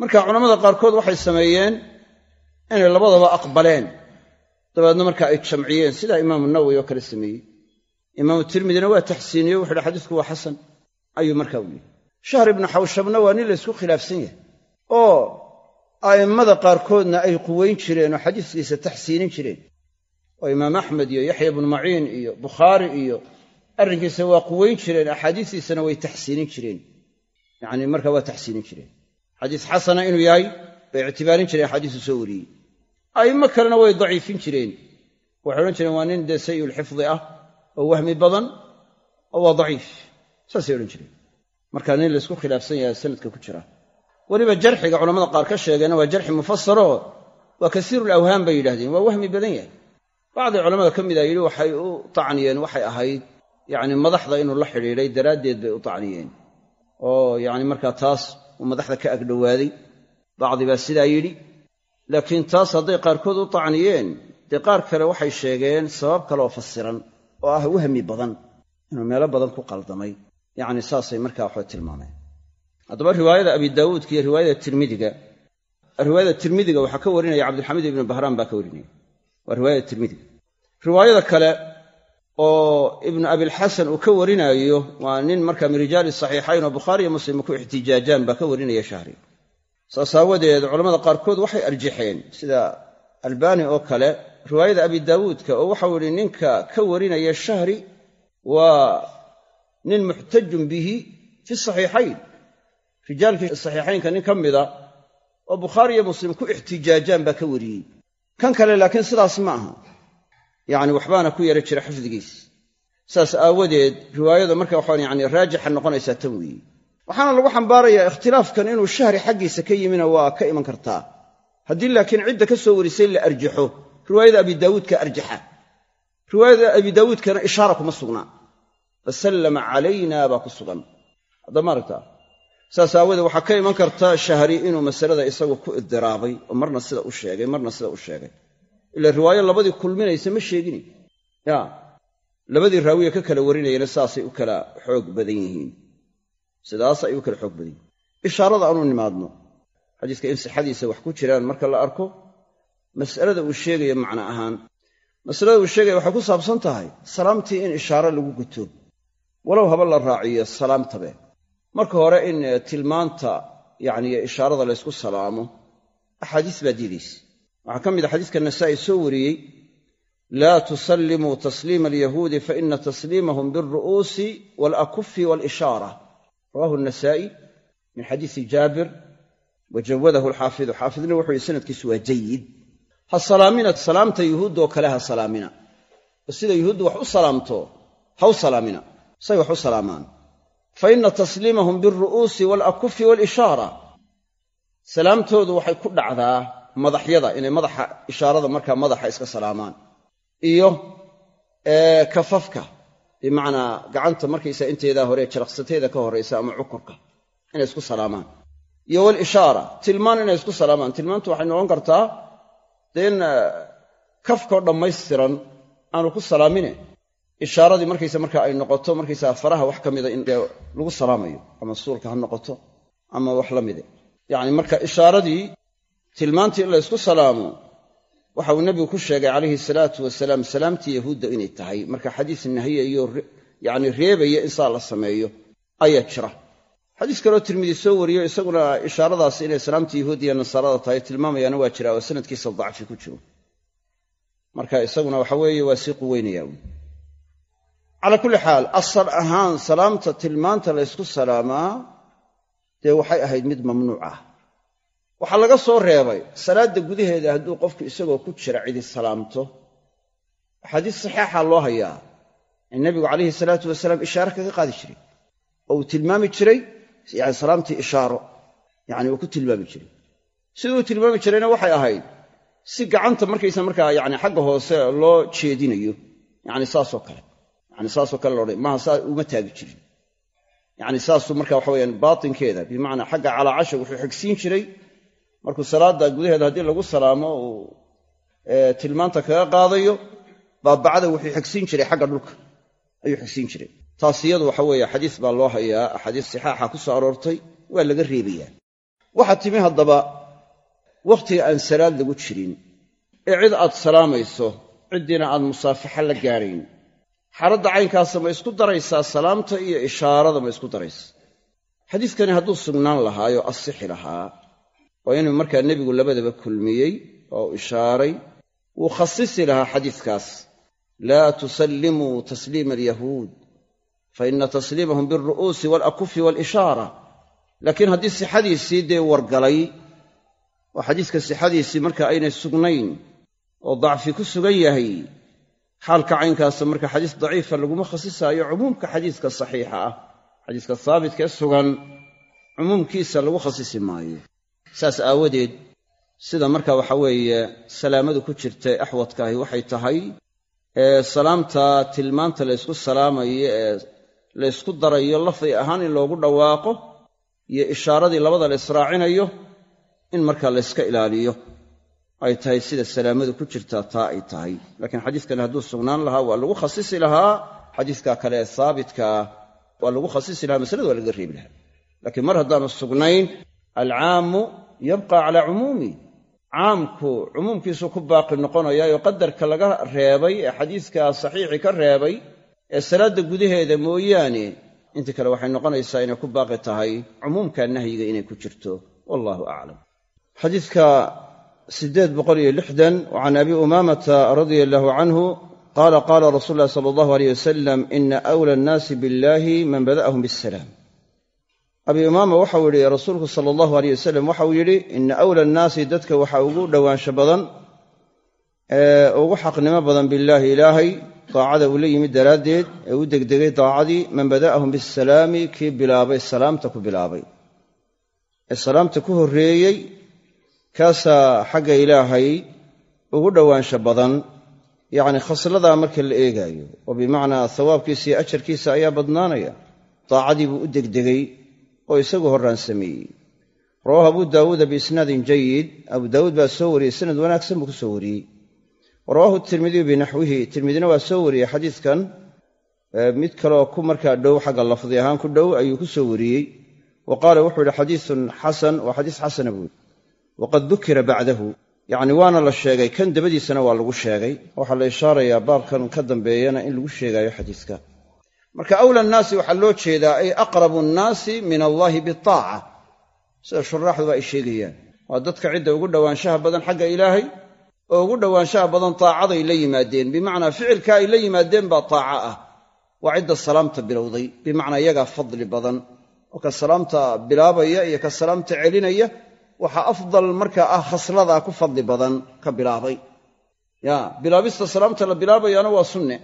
Marka culammada qaarkood waxay sameeyeen inay labadaba aqbaleen dabeedna marka ay jamciyeen sidaa imaamu nawowi oo kale sameeyey. Imaamu tirmidina waa taxsiiniye wuxu uhi xadiisku waa xasan. Ayuu markaa u yihi shahr ibnu xawshabna waa nin laysku khilaafsan yahay oo a'immada qaarkoodna ay quwayn jireen oo xadiiskiisa taxsiinin jireen. Oo imaam axmed iyo yaxya ibnu maciin iyo bukhaari iyo arrinkiisa waa quwayn jireen axaadiistiisana way taxsiinin jireen. Yacni marka waa taxsiinin jireen. Xadiis xasana inuu yahay bay ictibaarin jireen xadiisu soo wariyey a'immo kalena way daciifin jireen. Waxay odhan jireen waa nin dee sayulxifdi ah oo wahmi badan oo waa daciif. Saasay odhan jireen. Marka nin laysku khilaafsan yahay sanadka ku jira. Weliba jarxiga culamada qaar ka sheegeena waa jarxi mufasaroo waa kasiirulawhaam bay yidhahdeen waa wahmi badan yahay. Bacdi culamada ka mid a yidhi waxay u tacniyeen waxay ahayd yacni madaxda inuu la xidhiidhay daraaddeed bay u tacniyeen. Oo yacni markaa taas uu madaxda ka agdhowaaday bacdi baa sidaa yidhi laakiin taas hadday qaarkood u tacniyeen dee qaar kale waxay sheegeen sabab kaleoo fasiran oo ah wahmi badan inuu meelo badan ku qaldamay. Yacni saasay markaa waxba tilmaameen. Haddaba riwaayada abi daawuudka iyo riwaayada tirmidiga riwaayada tirmidiga waxaa ka warinaya cabdilxamiid ibnu bahraan baa ka warinaya. Waa riwaayada tirmidiga. Riwaayada kale oo ibnu abilxasan uu ka warinaayo waa nin marka min rijaali saxiixayn oo bukhaariyo muslim ku ixtijaajaan baa ka warinaya shahri saas aawadeed culamada qaarkood waxay arjaxeen sida albaani oo kale riwaayada abi daawuudka oo waxau yihi ninka ka warinaya shahri waa nin muxtajun bihi fi saxiixayn. Rijaalkii saxiixaynka nin ka mida oo bukhaari iyo muslim ku ixtijaajaan baa ka wariyey. Kan kale laakiin sidaas ma aha. Yacni waxbaana ku yara jira xifdigiis. Saas aawadeed riwaayada marka waxaan yani raajixa noqonaysaa tan weeye waxaana lagu xambaarayaa ikhtilaafkan inuu shahri xaggiisa ka yimina waa ka iman kartaa. Haddii laakiin cidda ka soo warisay la arjaxo riwaayada abi daawuudka arjaxa. Riwaayada abi daawuudkana ishaara kuma sugnaa fasallama calayna baa ku sugan. Haddama aragtaa saas aawoodee waxaa ka iman karta shahri inuu masalada isagu ku idiraabay oo marna sida u sheegay marna sida u sheegay. Ila riwaayo labadii kulminaysa ma sheegini. Ya labadii raawiye ka kala warinayana saasay u kala xoog badan yihiin sidaas ay u kala xoog yihiin ishaarada aanu nimaadno xadiiska in sixadiisa wax ku jiraan marka la arko mas'alada uu sheegaya macno ahaan. Masalada uu sheegaya waxay ku saabsan tahay salaamtii in ishaaro lagu guto. Walow haba la raaciyo salaamtabe. Marka hore in tilmaanta yacni ishaarada laysku salaamo. Axaadiis baa diidaysa waxaa ka mid a xadiiska nasaa'i soo wariyey laa tusallimuu tasliima alyahuudi faina tasliimahum bilru'uusi waalakufi waalishaara rawahu nasaa'i min xadiisi jaabir wa jawadahu alxaafidu xaafidna wuxuu yihi sanadkiisu waa jayid ha salaamina salaamta yuhuuddoo kale ha salaamina. Oo sida yuhuuddu wax u salaamto ha u salaamina. Say wax u salaamaan. Fa ina tasliimahum bilru'uusi waalakufi waalishaara salaamtoodu waxay ku dhacdaa madaxyada inay madaxa ishaarada markaa madaxa iska salaamaan. Iyo kafafka bimacnaa gacanta markaysa inteedaa hore jaraqsateeda ka horraysa ama cukurka inay isku salaamaan. Iyo walishaara tilmaan inay isku salaamaan. Tilmaantu waxay noqon kartaa dee in kafkao dhammaystiran aanu ku salaamine. Ishaaradii markaysa marka ay noqoto markaysaa faraha wax ka mida in lagu salaamayo ama suulka ha noqoto ama wax la mide yacni marka ishaaradii tilmaantii in la ysku salaamo waxa uu nebigu ku sheegay calayhi salaatu wasalaam salaamtii yahuudda inay tahay. Marka xadiis nahiya iyo yacni reebaya in saa la sameeyo ayaa jira. Xadiis kaleo tirmidi soo wariyo isaguna ishaaradaas inay salaamtii yahuud iyo nasaarada tahay tilmaamayaana waa jira oo sanadkiisa dacfi ku jiro. Marka isaguna waxa weeye waa sii quweynaya wy calaa kulli xaal asal ahaan salaamta tilmaanta la ysku salaamaa dee waxay ahayd mid mamnuuc ah waxaa laga soo reebay salaadda gudaheeda hadduu qofku isagoo ku jira cidi salaamto. Axaadiis saxiixa loo hayaa. In nebigu calayhi salaatu wasalaam ishaare kaga qaadi jiray. Oo uu tilmaami jiray yani salaamtii ishaaro yani uu ku tilmaami jiray. Siduu u tilmaami jirayna waxay ahayd si gacanta markaysa markaa yani xagga hoose loo jeedinayo yani saasoo kale. Yani saasoo kale loodhan maaha saa uma taagi jirin. Yani saasuu marka waxa weyaan baatinkeeda bimacnaa xagga calaacasha wuxuu xigsiin jiray markuu salaada gudaheeda haddii lagu salaamo uu tilmaanta kaga qaadayo baabacada wuxuu xigsiin jiray xagga dhulka. Ayuu xigsiin jiray. Taas iyadu waxa weeye xadiis baa loo hayaa axaadiis sixaaxa ku soo aroortay waa laga reebayaa waxaa timi haddaba wakhtiga aan salaad lagu jirin ee cid aad salaamayso ciddiina aad musaafaxa la gaadhayn xaaladda caynkaasa ma isku daraysaa salaamta iyo ishaarada ma isku daraysa. Xadiiskani hadduu sugnaan lahaayoo asixi lahaa oo inuu markaa nebigu labadaba kulmiyey oo ishaaray wuu khasisi lahaa xadiiskaas laa tusallimuu tasliima alyahuud fa ina tasliimahum bilru'uusi waalakufi waalishaara laakiin haddii sixadiisii dee wargalay oo xadiiska sixadiisii marka aynay sugnayn oo dacfi ku sugan yahay xaalka caynkaasa marka xadiis daciifa laguma khasisaayo cumuumka xadiiska saxiixa ah xadiiska saabitka ee sugan cumuumkiisa lagu khasisi maayo saas aawadeed sida marka waxa weeye salaamadu ku jirtay axwadkaahi waxay tahay ee salaamta tilmaanta laysku salaamayo ee laysku darayo lafdi ahaan in loogu dhawaaqo iyo ishaaradii labada la israacinayo in markaa layska ilaaliyo. Ay tahay sida salaamadu ku jirtaa taa ay tahay. Laakiin xadiiskani hadduu sugnaan lahaa waa lagu khasisi lahaa xadiiska kale ee saabitkaa waa lagu khasisi lahaa masalada waa laga reebi lahaa. Laakiin mar haddaanu sugnayn alcaamu yabqa calaa cumuumi. Caamku cumuumkiisu ku baaqi noqonayaayoo qadarka laga reebay ee xadiiska saxiixi ka reebay ee salaadda gudaheeda mooyaane intii kale waxay noqonaysaa inay ku baaqi tahay cumuumka nahyiga inay ku jirto. Wallahu aclam xadiidka sideed boqol iyo lixdan can abi umaamata radia allahu canhu qaala qaala rasuulu llahi sala allahu aleyh wasalam ina awla annaasi billahi man bada'ahum bisalaam abi umaama waxau yidhi rasuulku sala allahu aleyh wasalam waxau yidhi ina awla annaasi dadka waxaa ugu dhowaansho badan ee ugu xaqnimo badan billaahi ilaahay daacada uu la yimid daraaddeed ee u degdegay daacadii man bada'ahum bisalaami kii bilaabay salaamta ku bilaabay. Ee salaamta ku horreeyey kaasaa xagga ilaahay ugu dhowaansho badan. Yacni khasladaa marka la eegaayo oo bimacnaa hawaabkiisa iyo ajarkiisa ayaa badnaanaya daacadii buu u degdegay oo isagu horraan sameeyey rawaahu abu daawuuda biisnaadin jayid abu daawuud baa soo wariyey sanad wanaagsan buu ku soo wariyey. Wa rawaahu tirmidiyu binaxwihi. Tirmidina waa soo wariyey xadiidkan mid kaleoo ku markaa dhow xagga lafdi ahaan ku dhow ayuu ku soo wariyey. Wa qaala wuxuu yihi xadiisun xasan waa xadiis xasana buuri waqad dukira bacdahu. Yacni waana la sheegay kan dabadiisana waa lagu sheegay. Waxaa la ishaarayaa baabkan ka dambeeyana in lagu sheegaayo xadiiska marka awla annaasi waxaa loo jeedaa ay aqrabu annaasi min allaahi bitaaca. Sida shuraaxduba ay sheegayaan. Waa dadka cidda ugu dhowaanshaha badan xagga ilaahay oo ugu dhowaanshaha badan taacaday la yimaadeen. Bimacnaa ficilka ay la yimaadeen baa taaca ah. Waa cidda salaamta bilowday. Bimacnaa iyagaa fadli badan. Oo ka salaamta bilaabaya iyo ka salaamta celinaya. Waxaa afdal markaa ah khasladaa ku fadli badan ka bilaabay. Ya bilaabista salaamta la bilaabayaana waa sunne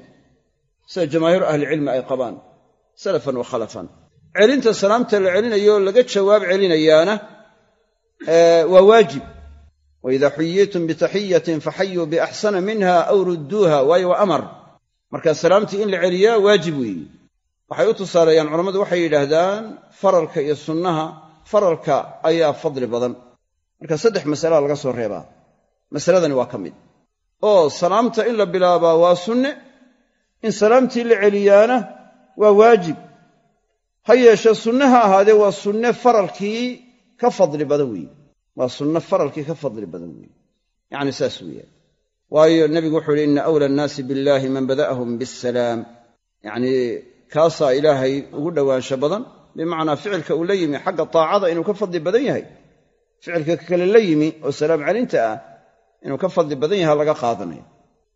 sida jamaahiiru ahlicilmi ay qabaan salafan wa khalafan. Celinta salaamta la celinayo laga jawaab celinayaana waa waajib. Wa idaa xuyiitum bitaxiyatin faxayuu biaxsana minha aw rudduuha waayo waa amar. Marka salaamtii in la celiyaa waajib weeye waxay u tusaaleeyaan culammadu waxay yidhaahdaan faralka iyo sunnaha faralka ayaa fadli badan. Marka saddex masalaa laga soo reebaa. Masaladani waa ka mid. Oo salaamta in la bilaabaa waa sunne in salaamtii la celiyaana waa waajib. Ha yeeshee sunne ha ahaadee waa sunne faralkii ka fadli badan weeye. Waa sunne faralkii ka fadli badan weeye. Yacni saas weeyaan waayo nebigu wuxuu yihi ina awla annaasi billaahi man bada'ahum bisalaam yacnii kaasaa ilaahay ugu dhowaansho badan bimacnaa ficilka uu la yimi xagga taacada inuu ka fadli badan yahay. Ficilka kale la yimi oo salaam celinta ah inuu ka fadli badan yahay laga qaadanaya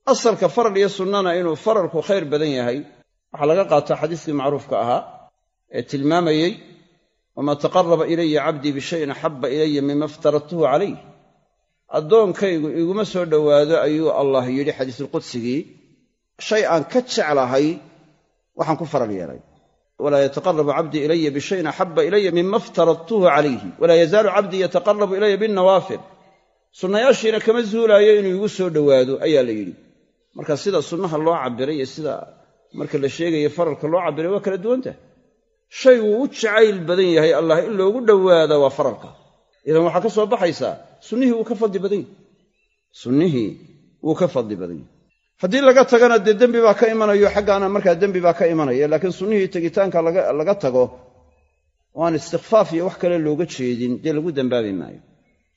asalka faral iyo sunnana inuu faralku khayr badan yahay waxaa laga qaataa xadiiskii macruufka ahaa ee tilmaamayey wamaa taqaraba ilaya cabdii bishayin axabba ilaya mima iftaradtuhu calayh. Addoonkaygu iguma soo dhowaado ayuu allah yidhi xadiisulqudsigii shay aan ka jeclahay waxaan ku faral yeelay. Walaa yataqarabu cabdii ilaya bishayin axaba ilaya mima iftaradtuhu calayhi. Walaa yazaalu cabdii yataqarabu ilaya binnawaafil sunnayaashiina kama zuulaayo inuu igu soo dhowaado ayaa la yidhi marka sida sunnaha loo cabiray iyo sida marka la sheegayo faralka loo cabiray waa kala duwantah shay wuu u jacayl badan yahay allah in loogu dhowaada waa faralka. Idan waxaa ka soo baxaysaa sunnihii wuu ka fadli badan sunnihii wuu ka fadli badan yahy haddii laga tagana dee dembi baa ka imanayo xaggaana markaa dembi baa ka imanaya laakiin sunnihii tegitaanka laga tago oo istikfaaf iyo wax kale looga jeedin dee lagu dembaabi maayo.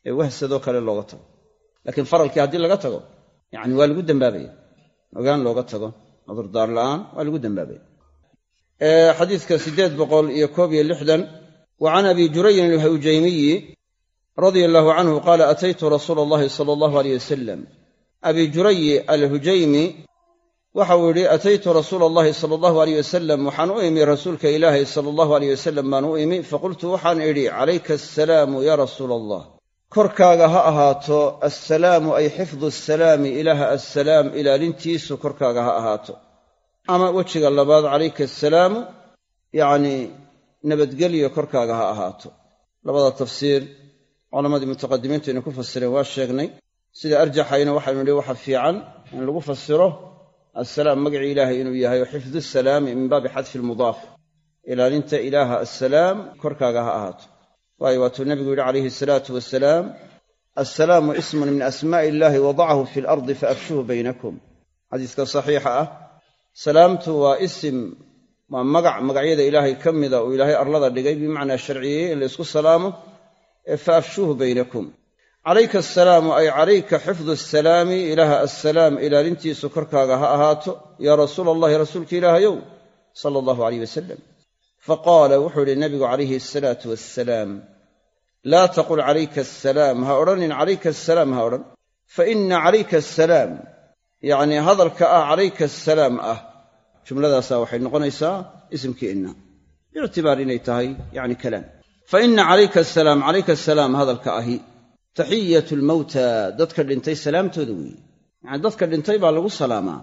Ee wahsadoo kale looga tago. Laakiin faralkii haddii laga tago yacni waa lagu dembaabaya ogaan looga tago. Cudurdaar la'aan waa lagu dembaabaya xadiidka siddeed boqol iyo koob iyo lixdan wa can abi jurayin alhawjaymiyi radia allahu canhu qaala ataytu rasuula allahi sala allahu aleyh wasalam abi jurayi alhujaymi waxa uu yidhi ataytu rasuula allahi sala allahu aleyh wasalam waxaan u imi rasuulka ilaahay sala allahu aleyh wasalam baan u imi faqultu waxaan idhi calayka assalaamu yaa rasuula allah korkaaga ha ahaato assalaamu ay xifdu asalaami ilaaha assalaam ilaalintiisu korkaaga ha ahaato. Ama wejiga labaad calayka assalaamu yacnii nabadgelyo korkaaga ha ahaato. Labada tafsiir culammadii mutaqadimiintu inay ku fasireen waa sheegnay sida arjaxayna waxaynu nidhi waxa fiican in lagu fasiro assalaam magacii ilaahay inuu yahay o xifdu salaami min baabi xadfi almudaaf. Ilaalinta ilaaha assalaam korkaaga ha ahaato waayo waatuu nebigu yidhi calayhi asalaatu wasalaam assalaamu ismun min asmaa'i illaahi wadacahu fi alardi faafshuhu baynakum. Xadiiska saxiixa ah salaamtu waa isim waa magac magacyada ilaahay ka mida uu ilaahay arlada dhigay bimacnaa sharciyeeyey in laysku salaamo ee faafshuuhu baynakum. Calayka assalaamu ay calayka xifdu asalaami ilaaha assalaam ilaalintiisu korkaaga ha ahaato yaa rasuula allahi rasuulka ilaahayow sala allahu aleyh wasalam faqaala wuxuu idhi nabigu calayhi asalaatu wassalaam laa taqul calayka assalaam ha odhanin calayka assalaam ha odhan fa ina calayka assalaam yacnii hadalka ah calayka assalaam ah jumladaasaa waxay noqonaysaa isimkii inna biictibaar inay tahay yacni kalaam fa ina calayka asalaam calayka asalaam hadalka ahi taxiyatu lmawta dadka dhintay salaamtooda weeye yacni dadka dhintay baa lagu salaamaa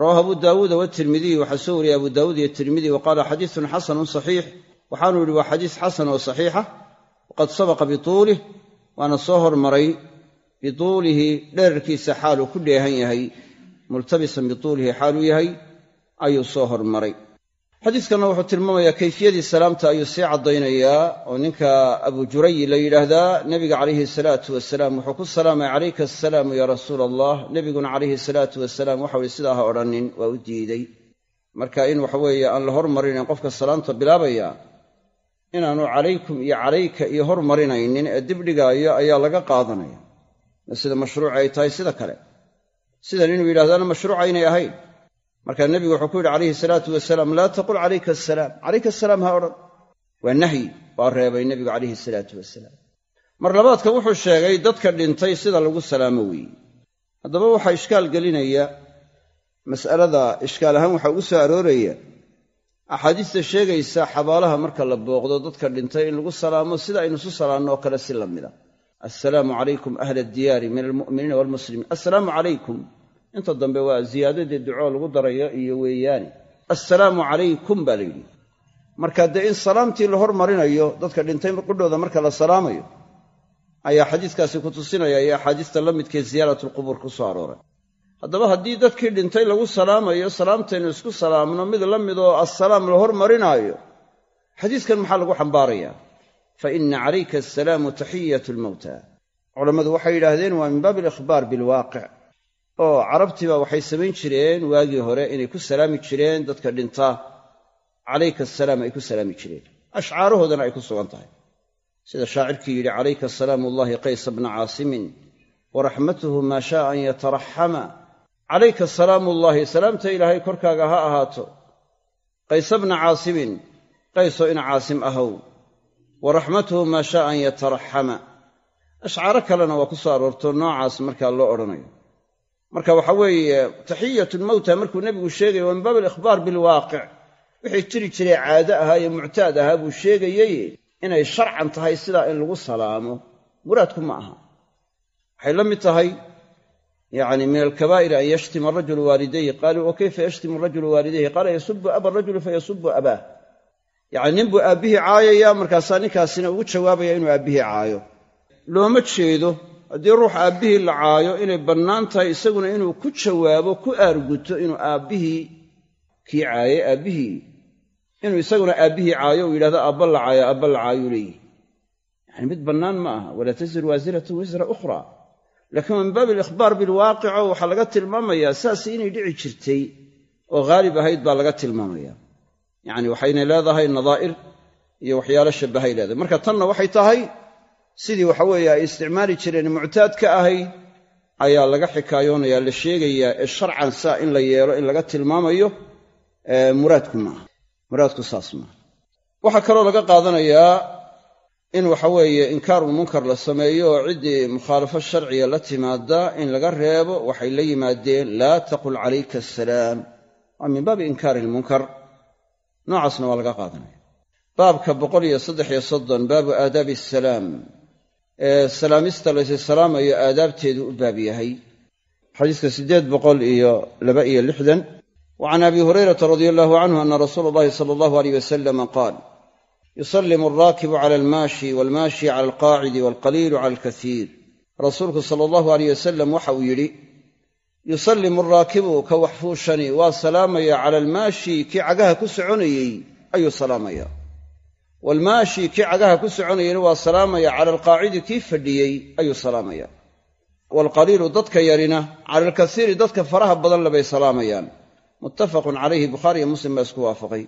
rawaahu abu daawuuda watirmidiy waxaa soo wariyey abu daawuud iyo tirmidi wa qaala xadiisun xasanun saxiix. Waxaanu yidhi waa xadiis xasan oo saxiixa. Waqad sabaqa bituulih waana soo hormaray bituulihi dherarkiisa xaaluu ku dheehan yahay. Multabisan bituulihi xaaluu yahay ayuu soo hormaray xadiiskanna wuxuu tilmaamayaa kayfiyadii salaamta ayuu sii caddaynayaa oo ninka abu jurayi la yidhaahdaa nebiga calayhi salaatu wasalaam wuxuu ku salaamay calayka assalaamu yaa rasuula allah nebiguna calayhi salaatu wasalaam waxau ihi sidaa ha odhanin waa u diiday. Marka in waxaweeye aan la hormarinayn qofka salaamta bilaabaya inaanu calaykum iyo calayka iyo hormarinaynin ee dibdhigaayo ayaa laga qaadanaya. Sida mashruuci ay tahay sida kale. Sidan inuu yidhahdaana mashruuca inay ahayn markaa nebigu wuxuu ku yidhi calayhi salaatu wasalaam laa taqul calayka asalaam calayka asalaam ha odhan waa nahyi waa reebay nebigu calayhi salaatu wasalaam. Mar labaadka wuxuu sheegay dadka dhintay sida lagu salaamo weeye. Haddaba waxaa ishkaal gelinaya mas'alada ishkaal ahaan waxaa ugu soo arooraya axaadiista sheegaysa xabaalaha marka la booqdo dadka dhintay in lagu salaamo sida aynu isu salaanno oo kale si la mida assalaamu calaykum ahla addiyaari min almu'miniina waalmuslimiin assalaamu calaykum inta dambe waa ziyaadadii ducoo lagu darayo iyo weeyaane assalaamu calaykum baa la yidhi. Marka dee in salaamtii la hormarinayo dadka dhintay qudhooda marka la salaamayo ayaa xadiiskaasi ku tusinaya iyo axaadiista la midkee ziyaaratulqubuur ku soo arooray. Haddaba haddii dadkii dhintay lagu salaamayo salaamtaynu isku salaamno mid la mid oo assalaam la hormarinaayo xadiiskan maxaa lagu xambaarayaa? Fa ina calayka assalaamu taxiyatu lmawta culammadu waxay yidhaahdeen waa min baabi alikhbaar bilwaaqic oo carabtiiba waxay samayn jireen waagii hore inay ku salaami jireen dadka dhintaa calayka asalaam ay ku salaami jireen. Ashcaarahoodana ay ku sugan tahay. Sida shaacirkii yidhi calayka salaamu ullahi qaysa bna caasimin waraxmatuhu maa shaa an yataraxama. Calayka salaamu ullaahi salaamta ilaahay korkaaga ha ahaato. Qaysa bna caasimin qaysoo ina caasim ahow. Wa raxmatuhu maa shaa an yataraxama. Ashcaaro kalena waa ku soo aroorto noocaas markaa loo odhanayo marka waxa weeye taxiyatu lmawta markuu nebigu sheegaya waa min baab alikhbaar bilwaaqic. Wixii jiri jiray caado ahaa iyo muctaad ahaa buu sheegayey inay sharcan tahay sidaa in lagu salaamo. Muraadku ma aha. Waxay la mid tahay yacni min alkabaa'iri an yashtima arajulu waalidayhi. Qaaluu wa kayfa yashtimu arajulu waalidayhi? Qaala yasubu aba arajulu fayasubu abaah yacni nin buu aabbihii caayaya markaasaa ninkaasina ugu jawaabaya inuu aabbihii caayo. Looma jeedo haddii ruux aabbihii la caayo inay bannaan tahay isaguna inuu ku jawaabo ku aarguto inuu aabbihii kii caayay aabbihii. Inuu isaguna aabbihii caayo uu yidhahdo aabba la caayo aabba la caayuu leeyihi yani mid bannaan ma aha. Walaa tasiru waasiratun wisra ukhra laakiin min baabi alikhbaar bilwaaqico waxaa laga tilmaamayaa saas inay dhici jirtay oo haalib ahayd baa laga tilmaamaya yacni waxaynay leedahay nadaa'ir iyo waxyaalo shabbahay leedahay. Marka tanna waxay tahay sidii waxa weeye ay isticmaali jireen muctaad ka ahayd ayaa laga xikaayoonaya la sheegayaa ee sharcan saa in la yeelo in laga tilmaamayo muraadku maaha muraadku saas maaha waxaa kaloo laga qaadanayaa in waxa weeye inkaarulmunkar la sameeyo oo ciddii mukhaalafo sharciga la timaada in laga reebo waxay la yimaadeen laa taqul calayka asalaam waa min baabi inkaari ilmunkar. Noocaasna waa laga qaadanaya. Baabka boqol iyo saddex iyo soddon baabu aadaabi asalaam salaamista laysi salaamayo aadaabteedu u baab yahay. xadiiska siddeed boqol iyo laba iyo lixdan wa abi hurayrata radia allahu canhu ana rasuula allahi sala allahu aleyh wasalama qaal yusallimu alraakibu cala almaashi waalmaashi cala alqaacidi waalqaliilu cala alkasiir rasuulku sala allahu aleyh wasalam waxa uu yidhi yusallimu alraakibu ka waxfuushani waa salaamaya cala almaashi kii cagaha ku soconayey ayuu salaamaya waalmaashi kii cagaha ku soconayeyna waa salaamaya cala alqaacidi kii fadhiyey ayuu salaamaya. Waalqaliilu dadka yarina cala alkasiiri dadka faraha badan lebay salaamayaan. Muttafaqun calayhi bukhaariyo muslim baa isku waafaqay.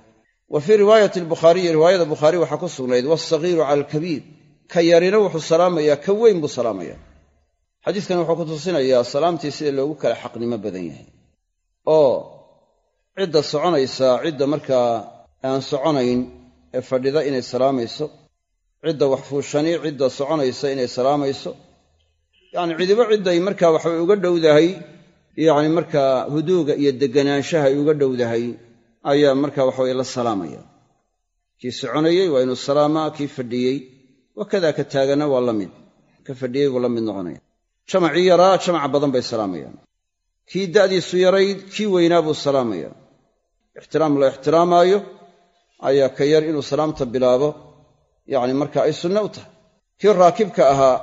Wa fii riwaayati albukhaariyi riwaayada bukhaari waxaa ku sugnayd waasagiiru cala alkabiir. Ka yarina wuxuu salaamayaa ka weyn buu salaamaya. Xadiiskan wuxuu ku tusinayaa salaamtii sida loogu kala xaqnimo badan yahay. Oo cidda soconaysaa cidda markaa aan soconayn ee fadhida inay salaamayso cidda waxfuushani cidda soconaysa inay salaamayso. Yacni cidiba cidday markaa waxbay uga dhowdahay yacni markaa huduuga iyo deganaanshaha ay uga dhowdahay ayaa markaa waxaweye la salaamaya. Kii soconayey waa inuu salaamaa kii fadhiyey wakadaa ka taagana waa la mid. Ka fadhiyey buu la mid noqonaya. Jamacii yaraa jamaca badan bay salaamayaan. Kii da'diisu yarayd kii weynaa buu salaamaya ixtiraam la ixtiraamaayo ayaa ka yar inuu salaamta bilaabo yacni marka ay sunne u tahay. Kii raakibka ahaa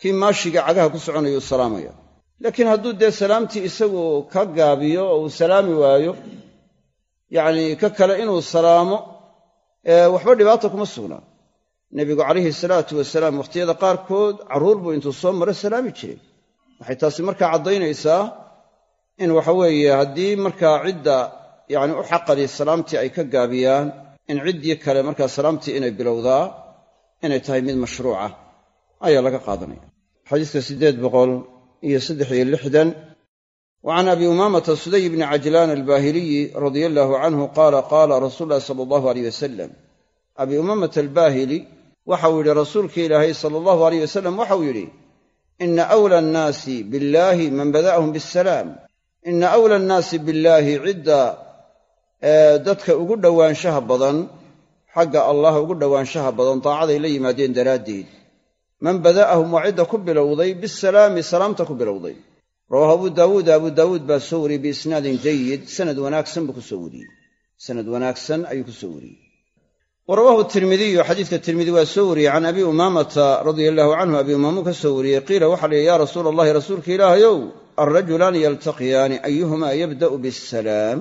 kii maashiga cagaha ku soconayuu salaamaya. Laakiin hadduu dee salaamtii isagu ka gaabiyo oo uu salaami waayo yacnii ka kale inuu salaamo waxba dhibaata kuma sugnaa nebigu calayhi salaatu wasalaam wakhtiyada qaarkood carruur buu intuu soo maro salaami jiray. Waxay taasi markaa caddaynaysaa in waxa weeye haddii markaa cidda yacni u xaqadi salaamtii ay ka gaabiyaan in ciddii kale markaa salaamtii inay bilowdaa inay tahay mid mashruuca ayaa laga qaadanaya. Xadiiska siddeed boqol iyo saddex iyo lixdan wa can abi umaamata suday bni cajlaan albaahiliyi radia allaahu canhu qaala qaala rasuulu llahi sala allahu aleyh wasalam abi umaamata albaahili waxau yidhi rasuulki ilaahay sala allahu aleyh wasalam waxau yidhi ina awla annaasi billaahi man bada'ahum bisalaam ina cidda dadka ugu dhowaanshaha badan xagga allah ugu dhowaanshaha badan daacaday la yimaadeen daraaddeed. Man bada'ahum waa cidda ku bilowday bisalaami salaamta ku bilowday. Rawaahu abu daawuud abu daawuud baa soo wariyey biisnaadin jayid sanad wanaagsan buu ku soo wariyey. Sanad wanaagsan ayuu ku soo wariyey. Wa rawaahu tirmidiyu xadiidka tirmidi waa soo wariyey can abi umaamata radia allahu canhu abi umaamuu ka soo wariyey qiila waxaa layihi yaa rasuula allahi rasuulka ilaahayow alrajulaani yaltaqiyaani ayuhumaa yabda'u bisalaam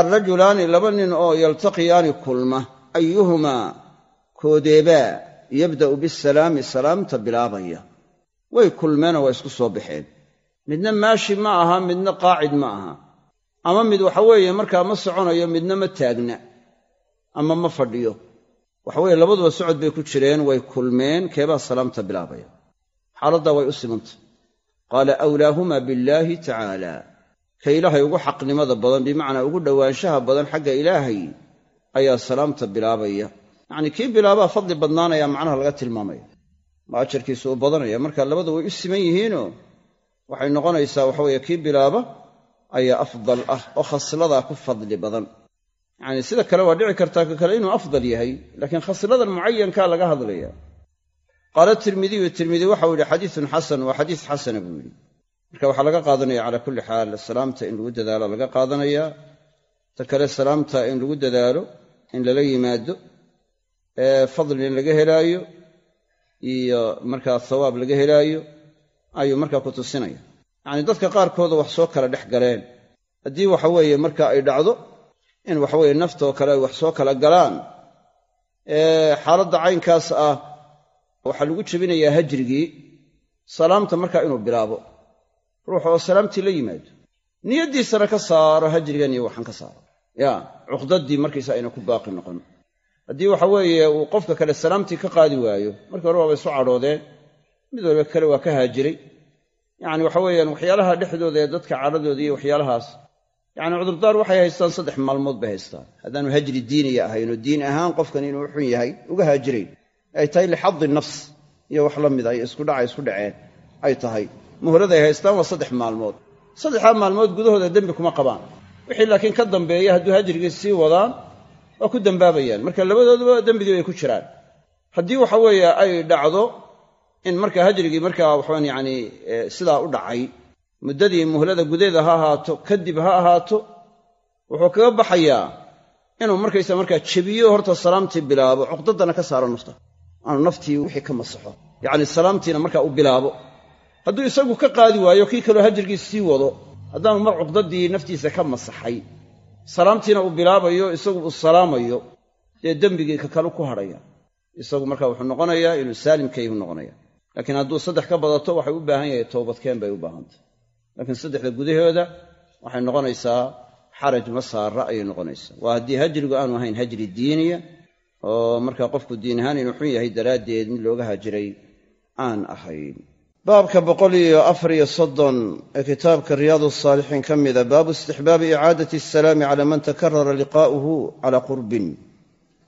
alrajulaani laba nin oo yaltaqiyaani kulma ayuhumaa koodeebaa yabda'u bisalaami salaamta bilaabaya way kulmeenoo waa isku soo baxeen midna maashi ma aha midna qaacid ma aha ama mid waxa weeye markaa ma soconayo midna ma taagna ama ma fadhiyo waxaweeye labaduba socod bay ku jireen way kulmeen keebaa salaamta bilaabaya xaaladdaa way u simantay qaala awlaahumaa billaahi tacaala ka ilaahay ugu xaqnimada badan bimacnaa ugu dhowaanshaha badan xagga ilaahay ayaa salaamta bilaabaya. Yacnii kii bilaabaa fadli badnaanaya macnaha laga tilmaamaya. Ma ajarkiisu u badanaya. Marka labadu way u siman yihiinoo waxay noqonaysaa waxaweeye kii bilaaba ayaa afdal ah oo khasladaa ku fadli badan. Yacnii sida kale waa dhici kartaa ka kale inuu afdal yahay laakiin khasladan mucayankaa laga hadlaya qaala tirmidiyu tirmidi waxau yidhi xadiisun xasan waa xadiis xasana buu yidhi marka waxaa laga qaadanaya calaa kulli xaal salaamta in lagu dadaalo laga qaadanaya. Ta kale salaamta in lagu dadaalo in lala yimaado fadlin laga helaayo iyo markaa thawaab laga helaayo ayuu markaa ku tusinaya. Yacnii dadka qaarkooda wax soo kala dhex galeen. Haddii waxa weeye marka ay dhacdo in waxaweye naftoo kale ay wax soo kala galaan xaaladda caynkaas ah waxaa lagu jebinayaa hajrigii salaamta markaa inuu bilaabo ruux oo salaamtii la yimaado. Niyaddiisana ka saaro hajrigan iyo waxaan ka saaro. Ya cuqdaddii markaysa ayna ku baaqi noqon. Haddii waxa weeye uu qofka kale salaamtii ka qaadi waayo markii hore waaba isu cadhoodeen mid walba kale waa ka haajiray. Yacni waxa weeyaan waxyaalaha dhexdooda ee dadka cadhadooda iyo waxyaalahaas yacni cudurdaar waxay haystaan saddex maalmood bay haystaan. Haddaanu hajri diiniya ahaynoo diin ahaan qofkan inuu xun yahay uga haajirayn ay tahay lixadi nafs iyo wax la mid a iyo iskudhaca isku dhaceen ay tahay muhraday haystaan waa saddex maalmood. Saddexdaa maalmood gudahooda dembi kuma qabaan. Wixii laakiin ka dambeeya hadduu hajrigii sii wadaan waa ku dembaabayaan marka labadooduba dembigii bay ku jiraan. Haddii waxa weeye ay dhacdo in marka hajrigii markaa waxaan yacni sidaa u dhacay muddadii muhlada gudeeda ha ahaato kadib ha ahaato wuxuu kaga baxayaa inuu markaysa markaa jebiyo horta salaamtii bilaabo cuqdaddana ka saaro nafta. Aanu naftii wixii ka masaxo. Yacni salaamtiina markaa u bilaabo hadduu isagu ka qaadi waayo kii kaloo hajrigii sii wado haddaanu mar cuqdaddii naftiisa ka masaxay salaamtiina uu bilaabayo isagu uu salaamayo dee dembigii ka kalu ku hadhaya isagu marka wuxuu noqonayaa inuu saalimkaygu noqonaya. Laakiin hadduu saddex ka badato waxay u baahan yahay toobadkeen bay u baahantay laakiin saddexda gudahooda waxay noqonaysaa xaraj masaara ayay noqonaysaa. Waa haddii hajrigu aanu ahayn hajri diiniya oo markaa qofku diin ahaan inuu xun yahay daraaddeed mid looga hajiray aan ahayn baabka boqol iyo afar iyo soddon ee kitaabka riyaadu saalixiin ka mida baabu istixbaabi icaadati asalaami cala man takarara liqaa'uhu cala qurbin.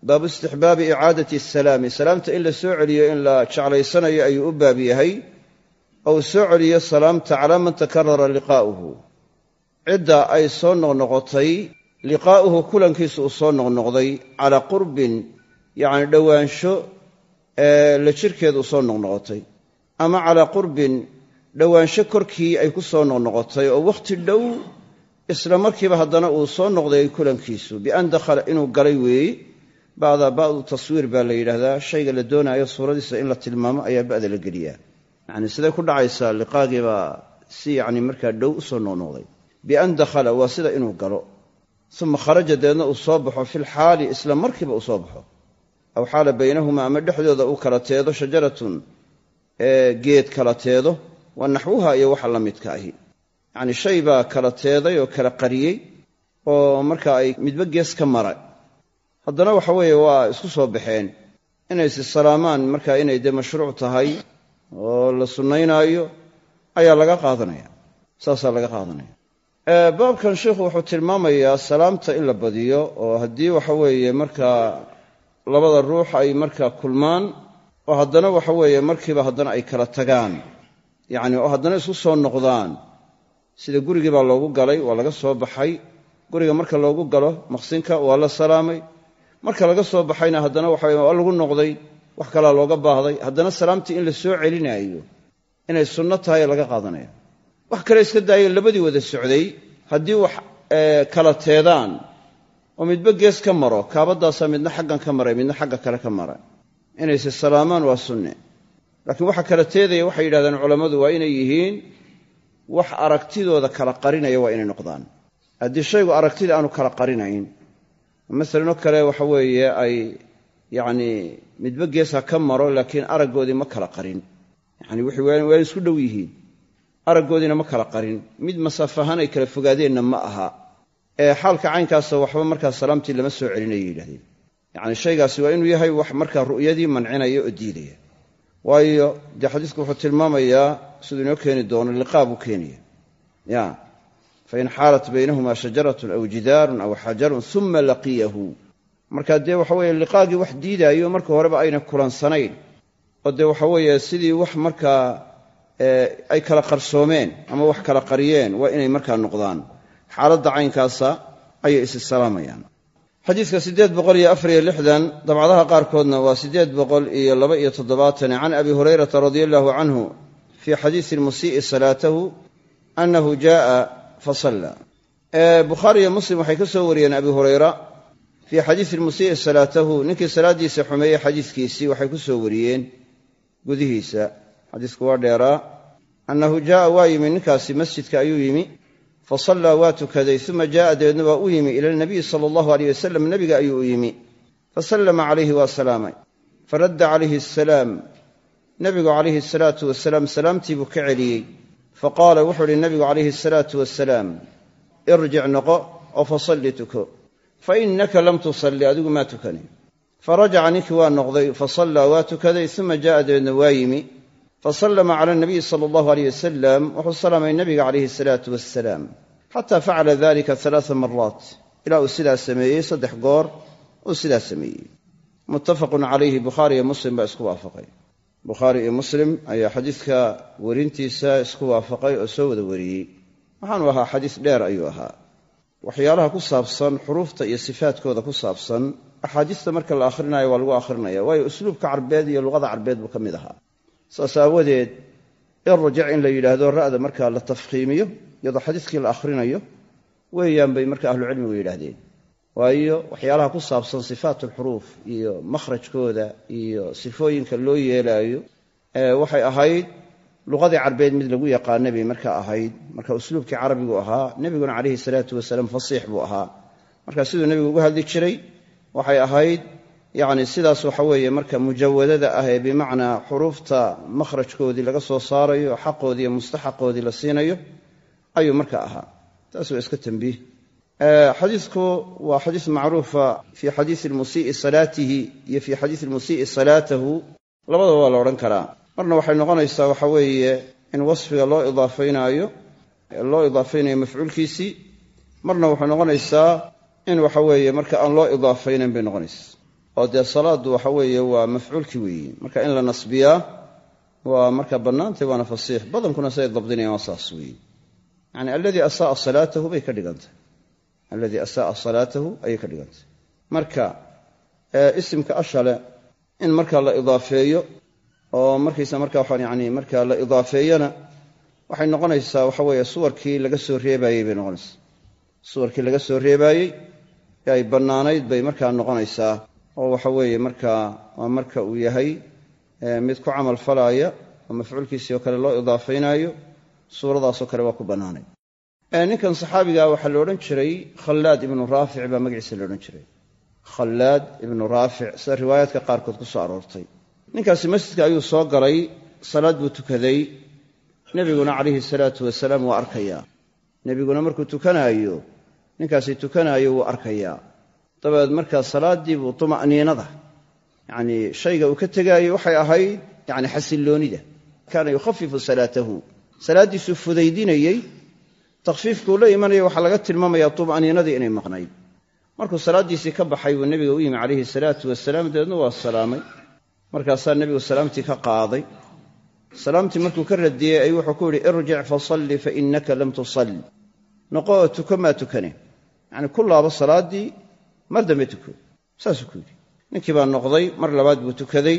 Baabu istixbaabi icaadati asalaami salaamta in la soo celiyo in la jeclaysanayo ayuu u baab yahay. Ou soo celiyo salaamta calaa man takarara liqaa'uhu. Cidda ay soo noqnoqotay liqaa'uhu kulankiisu uu soo noqnoqday calaa qurbin yacni dhowaansho ee la jirkeedu soo noqnoqotay ama calaa qurbin dhowaansho korkii ay ku soo noqnoqotay oo wakhti dhow isla markiiba haddana uu soo noqday kulankiisu bian dakhala inuu galay weeye ba'da ba'du taswiir baa la yidhaahdaa shayga la doonaayo suuradiisa in la tilmaamo ayaa ba'da la geliyaa. Yacni siday ku dhacaysaa liqaagiibaa si yacni markaa dhow u soo noqnoqday bian dakhala waa sida inuu galo. Uma kharaja deedna uu soo baxo filxaali isla markiiba uu soo baxo. Aw xaala baynahumaa ama dhexdooda uu kala teedo shajaratun geed kala teedo waa naxwuha iyo waxa la midka ahi. Yacnii shay baa kala teeday oo kala qariyey oo marka ay midba gees ka mara haddana waxa weeye waa isku soo baxeen. Inay si salaamaan marka inay dee mashruuc tahay oo la sunnaynaayo ayaa laga qaadanaya. Saasaa laga qaadanaya. Baabkan sheikhu wuxuu tilmaamayaa salaamta in la badiyo oo haddii waxa weeye markaa labada ruux ay markaa kulmaan oo haddana waxa weeye markiiba haddana ay kala tagaan. Yacni oo haddana isku soo noqdaan. Sida gurigii baa loogu galay waa laga soo baxay. Guriga marka loogu galo maqsinka waa la salaamay. Marka laga soo baxayna haddana waxa waa lagu noqday wax kalaa looga baahday. Haddana salaamtii in la soo celinaayo inay sunno tahay laga qaadanaya. Wax kale iska daaya labadii wada socday. Haddii wax kala teedaan oo midba gees ka maro kaabadaasaa midna xaggan ka maray midna xagga kale ka mara inayse salaamaan waa sunne. Laakiin waxa kala teedaya waxay yidhahdeen culammadu waa inay yihiin wax aragtidooda kala qarinaya waa inay noqdaan. Haddii shaygu aragtida aanu kala qarinayn masalan oo kale waxa weeye ay yacnii midba geesa ka maro laakiin araggoodii ma kala qarin. Yacani wixii waa isku dhow yihiin. Araggoodiina ma kala qarin. Mid masaafo ahaan ay kala fogaadeenna ma aha. Ee xaalka caynkaasa waxba markaa salaamtii lama soo celinaya yidhahdeen yacni shaygaasi waa inuu yahay wax markaa ru'yadii mancinaya oo diidaya. Waayo dee xadiisku wuxuu tilmaamayaa siduu inoo keeni doono liqaa buu keenaya. Ya fain xaalat baynahuma shajaratun aw jidaarun aw xajarun uma laqiyahu. Markaa dee waxa weeye liqaagii wax diidaayo marka horeba ayna kulansanayn. Oo dee waxa weeye sidii wax markaa ay kala qarsoomeen ama wax kala qariyeen waa inay markaa noqdaan. Xaaladda caynkaasa ayay isi salaamayaan xadiidka siddeed boqol iyo afar iyo lixdan dabcadaha qaarkoodna waa siddeed boqol iyo laba iyo toddobaatan can abi hurayrata radia allahu canhu fii xadiisi musii'i salaatahu annahu jaaa fasalla bukhaari iyo muslim waxay ka soo wariyeen abi hurayra fii xadiisi musii'i salaatahu. Ninkii salaaddiisa xumeeyey xadiiskiisii waxay ku soo wariyeen gudihiisa. Xadiisku waa dheeraa. Annahu jaaa waa yimi ninkaasi masjidka ayuu yimi fa sallaa waa tukaday uma jaaa dabeedna waa u yimi ila nabiyi sala allahu aleyh wasalam nebiga ayuu u yimi fasallama calayhi waa salaamay faradda calayhi asalaam nebigu calayhi asalaatu wasalaam salaamtii buu ka celiyey fa qaala wuxuu uhi nebigu calayhi asalaatu wasalaam irjic noqo oo fasalli tuko fa innaka lam tusalli adigu maa tukani farajaca ninkii waa noqday fasallaa waa tukaday uma jaaa dabeedna waa yimi fasallama cala nabiyi sala allahu aleyh wasalam wuxuu salaamay nebiga calayhi asalaatu wasalaam xataa facala dalika alaaa maraat ilaa uu sidaa sameeyey saddex goor uu sidaa sameeyey muttafaqun calayhi bukhaari iyo muslim baa isku waafaqay bukhaari iyo muslim ayaa xadiidka werintiisa isku waafaqay oo soo wada wariyey waxaanu ahaa xadiis dheer ayuu ahaa waxyaalaha ku saabsan xuruufta iyo sifaadkooda ku saabsan axaadiista marka la akhrinayo waa lagu akhrinaya waayo usluubka carbeed iyo luqada carbeed buu ka mid ahaa saas aawadeed irjic in la yidhaahdo ra'da markaa la tafkhiimiyo iyadoo xadiiskii la akhrinayo weeyaan bay marka ahlucilmigu yidhaahdeen. Waayo waxyaalaha ku saabsan sifaat alxuruuf iyo makhrajkooda iyo sifooyinka loo yeelaayo waxay ahayd luqadii carbeed mid lagu yaqaana bay markaa ahayd. Marka usluubkii carabigu ahaa nebiguna calayhi salaatu wasalaam fasiix buu ahaa. Marka siduu nebigu uga hadli jiray waxay ahayd yacni sidaas waxa weeye marka mujawadada ah ee bimacnaa xuruufta makhrajkoodii laga soo saarayo xaqoodii iyo mustaxaqoodii la siinayo ayuu marka ahaa. Taas waa iska tambiih xadiidku waa xadiis macruufa fii xadiisi lmusii'i salaatihi iyo fii xadiisi lmusii'i salaatahu. Labadaba waa la odhan karaa. Marna waxay noqonaysaa waxa weeye in wasfiga loo idaafaynayo loo idaafaynayo mafcuulkiisii. Marna waxay noqonaysaa in waxa weeye marka aan loo idaafaynayn bay noqonaysaa oo dee salaaddu waxa weeye waa mafcuulkii weeye marka in la nasbiyaa waa marka bannaantay waana fasiix badankuna siday dabdinayaan waa saas weeye yani alladii asaaa salaatahu bay ka dhigantay. Alladii asaaa salaatahu ayay ka dhigantay. Marka isimka ashale in marka la idaafeeyo oo markaysa marka waxaan yani marka la idaafeeyana waxay noqonaysaa waxa weeye suwarkii laga soo reebaayey bay noqonaysaa. Suwarkii laga soo reebaayey ee ay bannaanayd bay markaa noqonaysaa oo waxa weeye markaa waa marka uu yahay mid ku camal falaaya oo mafcuulkiisii oo kale loo idaafeynaayo suuradaasoo kale waa ku bannaanay. Ninkan saxaabiga waxaa la odhan jiray khallaad ibnu raafic baa magaciisa la odhan jiray. Khallaad ibnu raafic sida riwaayaadka qaarkood ku soo aroortay. Ninkaasi masjidka ayuu soo galay salaad buu tukaday. Nebiguna calayhi salaatu wasalaam waa arkayaa. Nebiguna markuu tukanaayo ninkaasi tukanaayo wuu arkayaa dabeed markaa salaaddii buu tuma'niinada. Yacnii shayga uu ka tegaayey waxay ahayd yacni xasilloonida kaana yukhafifu salaatahu. Salaaddiisuu fudaydinayey takhfiifkuu la imanaya waxaa laga tilmaamayaa tuma'niinadii inay maqnayd. Markuu salaaddiisii ka baxay buu nebiga u yimi calayhi salaatu wasalaam dabeedna waa salaamay. Markaasaa nebigu salaamtii ka qaaday. Salaamtii markuu ka radiyey ayuu wuxuu ku yidhi irjic fasalli fa innaka lam tusalli. Noqo oo tuko maa tukane. Yacni ku laabo salaaddii mar dambe tuko. Saasuu ku yidhi. Ninkii baa noqday mar labaad buu tukaday.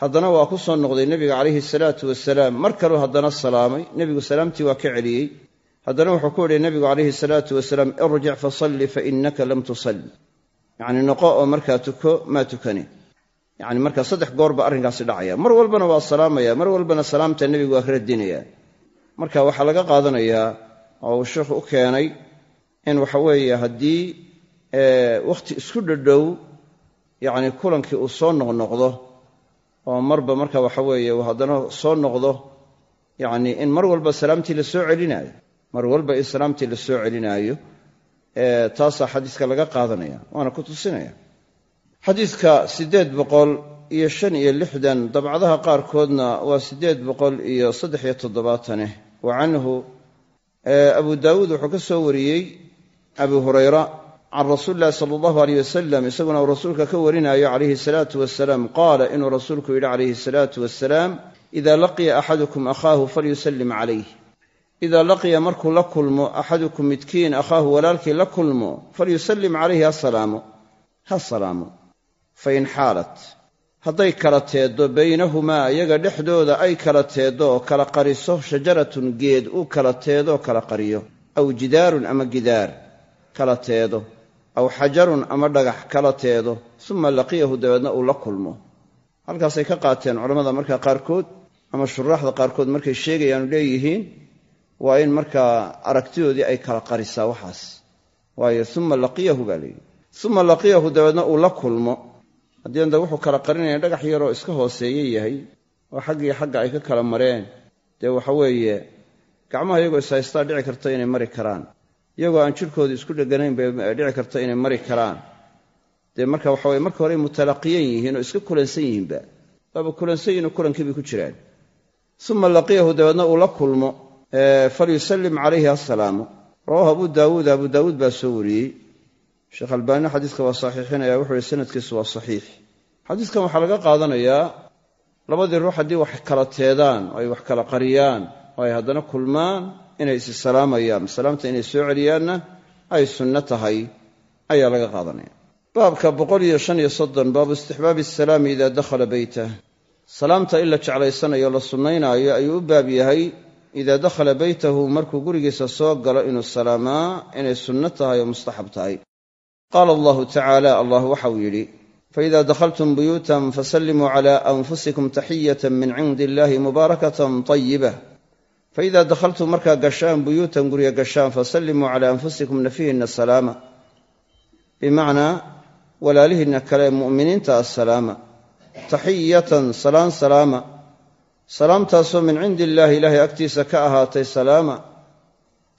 Haddana waa ku soo noqday nebiga calayhi salaatu wasalaam mar kaluu haddana salaamay. Nebigu salaamtii waa ka celiyey. Haddana wuxuu ku yidhi nebigu calayhi salaatu wasalaam irjic fasalli fa innaka lam tusalli. Yacni noqo oo markaa tuko maa tukane yacni markaa saddex goor arrinkaasi dhacaya. Mar walbana waa salaamaya mar walbana salaamta nebigu waa ka radinaya. Marka waxaa laga qaadanayaa oo uu sheikhu u keenay in waxa weeye haddii wakhti isku dhadhow yacni kulankii uu soo noqnoqdo oo marba marka waxa weeye uu haddana soo noqdo yacni in mar walba salaamtii la soo celinaayo. Mar walba in salaamtii la soo celinaayo taasaa xadiiska laga qaadanaya waana ku tusinaya. Xadiidka siddeed boqol iyo shan iyo lixdan dabcadaha qaarkoodna waa siddeed boqol iyo saddex iyo toddobaataneh wa canhu abu daawuud wuxuu ka soo wariyey abu hurayra can rasuuli illahi sala allahu aleyh wasalam isaguna uu rasuulka ka warinayo calayhi salaatu wasalaam qaala inuu rasuulku yidhi calayhi salaatu wasalaam ida laqiya axadukum akhaahu falyusallim calayh idaa laqiya markuu la kulmo axadukum midkiin akhaahu walaalkii la kulmo falyusallim calayhi ha salaamo ha salaamo fain xaalat hadday kala teeddo baynahumaa iyaga dhexdooda ay kala teeddo oo kala qariso shajaratun geed uu kala teedoo kala qariyo aw jidaarun ama gidaar kala teedo aw xajarun ama dhagax kala teedo suma laqiyahu dabeedna uu la kulmo. Halkaasay ka qaateen culammada markaa qaarkood ama shuraaxda qaarkood markay sheegayaanu leeyihiin waa in markaa aragtidoodii ay kala qarisaa waxaas. Waayo uma laqiyahu baa layidhi uma laqiyahu dabeedna uu la kulmo. Haddii anda wuxuu kala qarinaya dhagax yaroo iska hooseeye yahay oo xaggii xagga ay ka kala mareen dee waxa weeye gacmaha iyagoo ishaystaa dhici karta inay mari karaan iyagoo aan jirkooda isku dheganayn bay dhici karta inay mari karaan. Dee marka waxa weye marka hore mutalaqiyan yihiin oo iska kulansan yihiinba waaba kulansan yihiin oo kulankii ku jiraan. Uma laqiyahu dabeedna uu la kulmo falyusallim calayhi assalaamo rawahu abu daawuud abu daawuud baa soo wariyey. Sheekh albaanina xadiiska waa saxiixinaya wuxuu ihi sanadkiisu waa saxiix. Xadiiskan waxaa laga qaadanayaa labadii ruux haddii wax kala teedaan oo ay wax kala qariyaan oo ay haddana kulmaan inay isi salaamayaan salaamta inay soo celiyaanna ay sunno tahay ayaa laga qaadanaya. Baabka boqoliyo shan iyo soddon baabu istixbaabi asalaami idaa dakhala beytah salaamta in la jeclaysanayo la sunnaynaayo ayuu u baab yahay idaa dakhala beytahu markuu gurigiisa soo galo inuu salaamaa inay sunno tahay oo mustaxab tahay. Qaala allahu tacaala allah waxau yidhi faida dakhaltum buyuutan fasallimuu cala anfusikum taxiyatan min cindi illahi mubaarakatan tayiba faida dakhaltum markaa gashaan buyuutan gurya gashaan fasallimuu cala anfusikum nafihinna salaama bimacnaa walaalihiinna kale mu'miniinta assalaama taxiyatan salaan salaama salaamtaasoo min cindi illaahi ilaahay agtiisa ka ahaatay salaama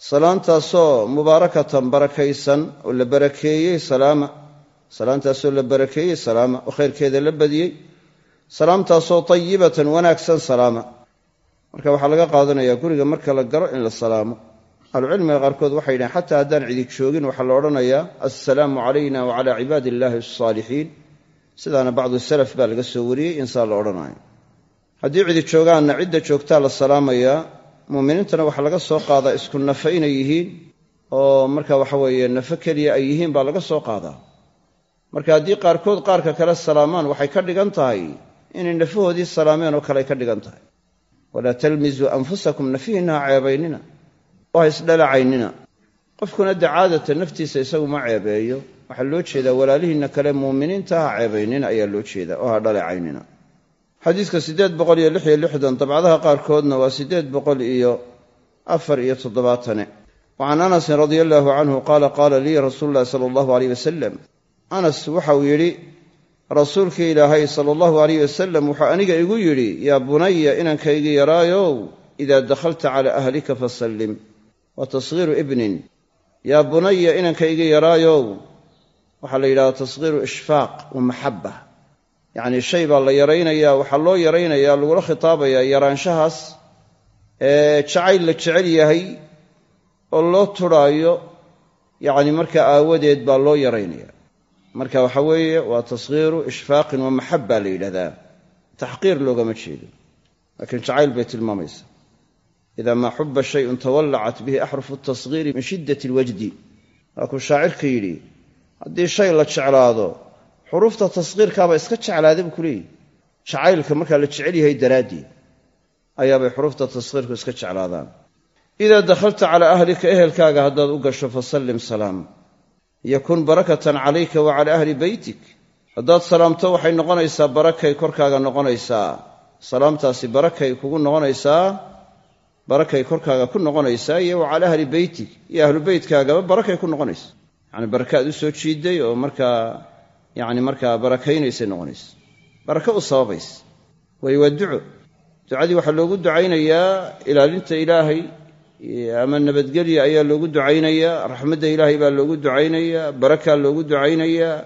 salaantaasoo mubaarakatan barakaysan oo la barakeeyey salaama salaantaasoo la barakeeyey salaama oo khayrkeeda la badiyey salaamtaasoo tayibatan wanaagsan salaama marka waxaa laga qaadanayaa guriga marka la galo in la salaamo. Ahlucilmiga qaarkood waxay yidhahen xataa haddaan cidig joogin waxaa la odhanayaa assalaamu calayna wa calaa cibaadi illaahi asaalixiin sidaana bacdu salaf baa laga soo wariyey insaa la odhanayo. Haddii cidi joogaanna cidda joogtaa la salaamayaa muuminiintana waxaa laga soo qaadaa isku nafe inay yihiin oo marka waxa weeye nafo keliya ay yihiin baa laga soo qaadaa. Marka haddii qaarkood qaarka kale salaamaan waxay ka dhigan tahay inay nafahoodii salaameen oo kale ka dhigan tahay walaa talmisuu anfusakum nafihinna ha ceebaynina oo ha isdhalacaynina qofkuna de caadata naftiisa isagu ma ceebeeyo waxaa loo jeedaa walaalihiinna kale muuminiinta ha ceebaynina ayaa loo jeedaa oo ha dhaleecaynina xadiidka siddeed boqol iyo lix iyo lixdan dabcadaha qaarkoodna waa siddeed boqol iyo afar iyo toddobaatane wa can anasin radia allaahu canhu qaala qaala lii rasuulu llahi sala allahu aleyh wasalam anas waxauu yidhi rasuulkii ilaahay sala allahu aleyh wasalam wuxuu aniga igu yidhi yaa bunaya inankaygi yaraayow idaa dakhalta calaa ahlika fasallim wa tasghiiru ibnin. Yaa bunaya inankaygi yaraayow waxaa la yidhahdaa tasghiiru ishfaaq wa maxabba. Yacni shay baa la yaraynayaa waxaa loo yaraynayaa lagula khitaabayaa yaraanshahaas ee jacayl la jecel yahay oo loo turhaayo yacni markaa aawadeed baa loo yaraynaya marka waxa weeye waa tasghiiru ishfaaqin wa maxabba la yidhahdaa. Taxqiir loogama jeedo. Laakiin jacayl bay tilmaamaysaa. Idaa maa xuba shayun tawallacat bihi axrufu tasghiiri min shiddati alwajdi. Waa kuu shaacirka yidhi haddii shay la jeclaado xuruufta tasqiirkaaba iska jeclaada buu ku leeyihi jacaylka markaa la jecel yahay daraaddeed ayaabay xuruufta tasqiirku iska jeclaadaan. Idaa dakhalta calaa ahlika ehelkaaga haddaad u gasho fasallim salaam yakun barakatan calayka wa calaa ahli beytik. Haddaad salaamto waxay noqonaysaa barakay korkaaga noqonaysaa. Salaamtaasi barakay kugu noqonaysaa barakay korkaaga ku noqonaysaa iyo wa calaa ahli beytik iyo ahlu beytkaagaba barakay ku noqonaysa. Yacni barakaad u soo jiiday oo markaa yacni markaa barakaynaysay noqonaysa. Baraka u sababaysa. Waayo waa duco. Ducadii waxaa loogu ducaynayaa ilaalinta ilaahay ama nabadgelya ayaa loogu ducaynayaa raxmadda ilaahay baa loogu ducaynayaa barakaa loogu ducaynayaa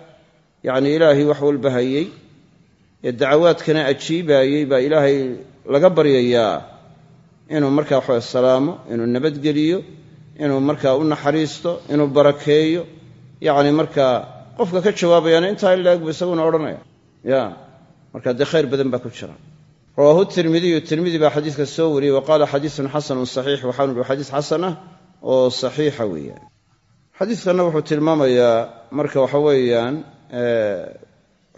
yacni ilaahay wax walba hayey ee dacawaadkana ajiibaayey baa ilaahay laga baryayaa. Inuu markaa waxawe salaamo inuu nabadgeliyo inuu markaa u naxariisto inuu barakeeyo. Yacni markaa qofka ka jawaabayaana intaa in bu isaguna odhanaya. Ya marka dee khayr badan baa ku jira rawaahu tirmidiyu tirmidi baa xadiiska soo wariyey wa qaala xadiisun xasanun saxiix waxaanu ihi xadiis xasan ah oo saxiixa weeyaan. Xadiiskanna wuxuu tilmaamayaa marka waxa weeyaan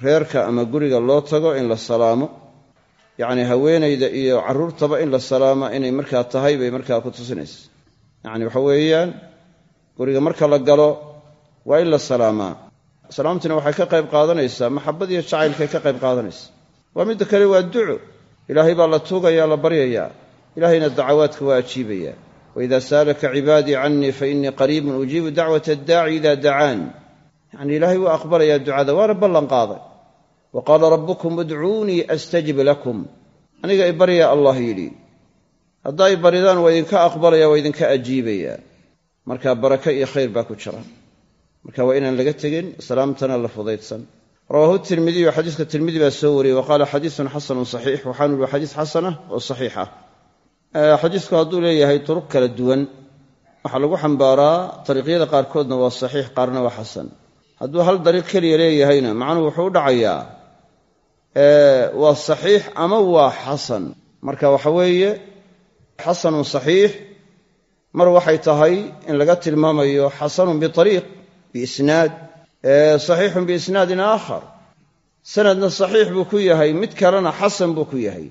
reerka ama guriga loo tago in la salaamo yacni haweenayda iyo carruurtaba in la salaama inay markaa tahay bay markaa ku tusinaysa. Yacni waxa weeyaan guriga marka la galo waa in la salaamaa. Salaamtina waxay ka qayb qaadanaysaa maxabad iyo jacaylkay ka qayb qaadanaysa. Waa midda kale waa duco ilaahay baa la tuugayaa la baryayaa. Ilaahayna dacawaadka waa ajiibaya waida saalaka cibaadii canii fa innii qariibun ujiibu dacwata addaaci ida dacaan. Yacni ilaahay waa aqbalayaa ducada waana ballan qaaday. Wa qaala rabbukum udcuunii astajib lakum. Aniga i baryaa allah yidhi. Haddaa i baridaan waa idinka aqbalaya waa idinka ajiibaya marka baraka iyo khayr baa ku jira. Marka waa inaan laga tegin salaamtana la fudaydsan rawaahu tirmidiyu xadiiska tirmidi baa soo wariyey wa qaala xadiisun xasanun saxiix waxaanu ihi xadiis xasanah oo saxiixa xadiisku hadduu leeyahay turuq kala duwan. Waxaa lagu xambaaraa dariiqyada qaarkoodna waa saxiix qaarna waa xasan. Hadduu hal dariiq keliya leeyahayna macnuhu wuxuu u dhacayaa waa saxiix ama waa xasan. Marka waxa weeye xasanun saxiix mar waxay tahay in laga tilmaamayo xasanun biariiq biisnaad saxiixun biisnaadin aakhar. Sanadna saxiix buu ku yahay mid kalena xasan buu ku yahay.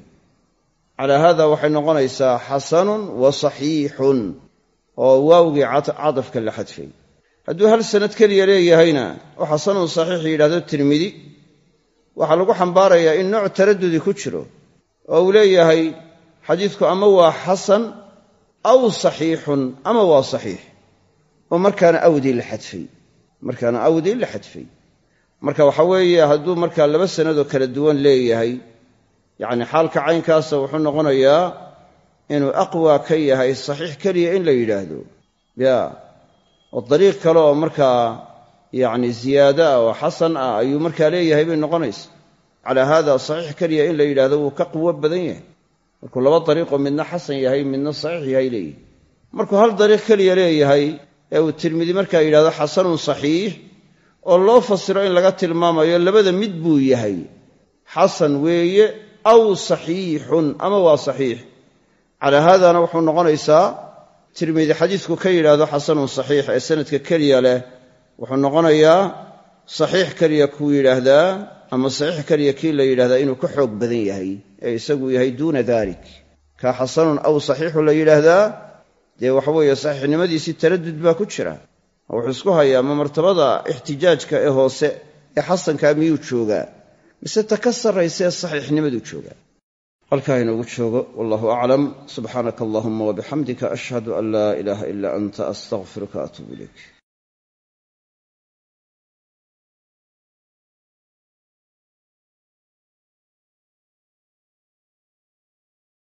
Calaa haada waxay noqonaysaa xasanun wa saxiixun oo waawgii cadafka la xadfay. Hadduu hal sanad keliya leeyahayna oo xasanun saxiix yidhahdo tirmidi waxaa lagu xambaarayaa in nooc taradudi ku jiro oo uu leeyahay xadiidku ama waa xasan aw saxiixun ama waa saxiix oo markaana awdii la xadfay markaana awdii la xadfay. Marka waxa weeye hadduu markaa laba sanadoo kala duwan leeyahay yacni xaalka caynkaasa wuxuu noqonayaa inuu aqwa ka yahay saxiix keliya in la yidhaahdo. Ya oo dariiq kale oo markaa yacni ziyaada ah oo xasan ah ayuu markaa leeyahay bay noqonaysa. Calaa haada saxiix keliya in la yidhahdo wuu ka quwo badan yahay. Markuu laba dariiqoo midna xasan yahay midna saxiix yahay leeyahay. Markuu hal dariiq keliya leeyahay ee uu tirmidi markaa yidhahdo xasanun saxiix oo loo fasiro in laga tilmaamayo labada mid buu yahay. Xasan weeye aw saxiixun ama waa saxiix. Calaa haadana wuxuu noqonaysaa tirmidi xadiidku ka yidhaahdo xasanun saxiix ee sanadka keliya leh wuxuu noqonayaa saxiix keliya kuu yidhaahdaa ama saxiix keliya kii la yidhahdaa inuu ka xoog badan yahay ee isagu yahay duuna dalik kaa xasanun aw saxiixu la yidhaahdaa dee waxa weeye saxiixnimadiisii taradud baa ku jira. Oo wuxuu isku hayaa ma martabada ixtijaajka ee hoose ee xasankaa miyuu joogaa? Mise ta ka sarraysa ee saxiixnimaduu joogaa? Halkaa inoogu joogo wallahu aclam. Subxaanaka allahuma wabixamdika ashhadu an laa ilaaha ilaa anta astaqfiruka atuubu ilayk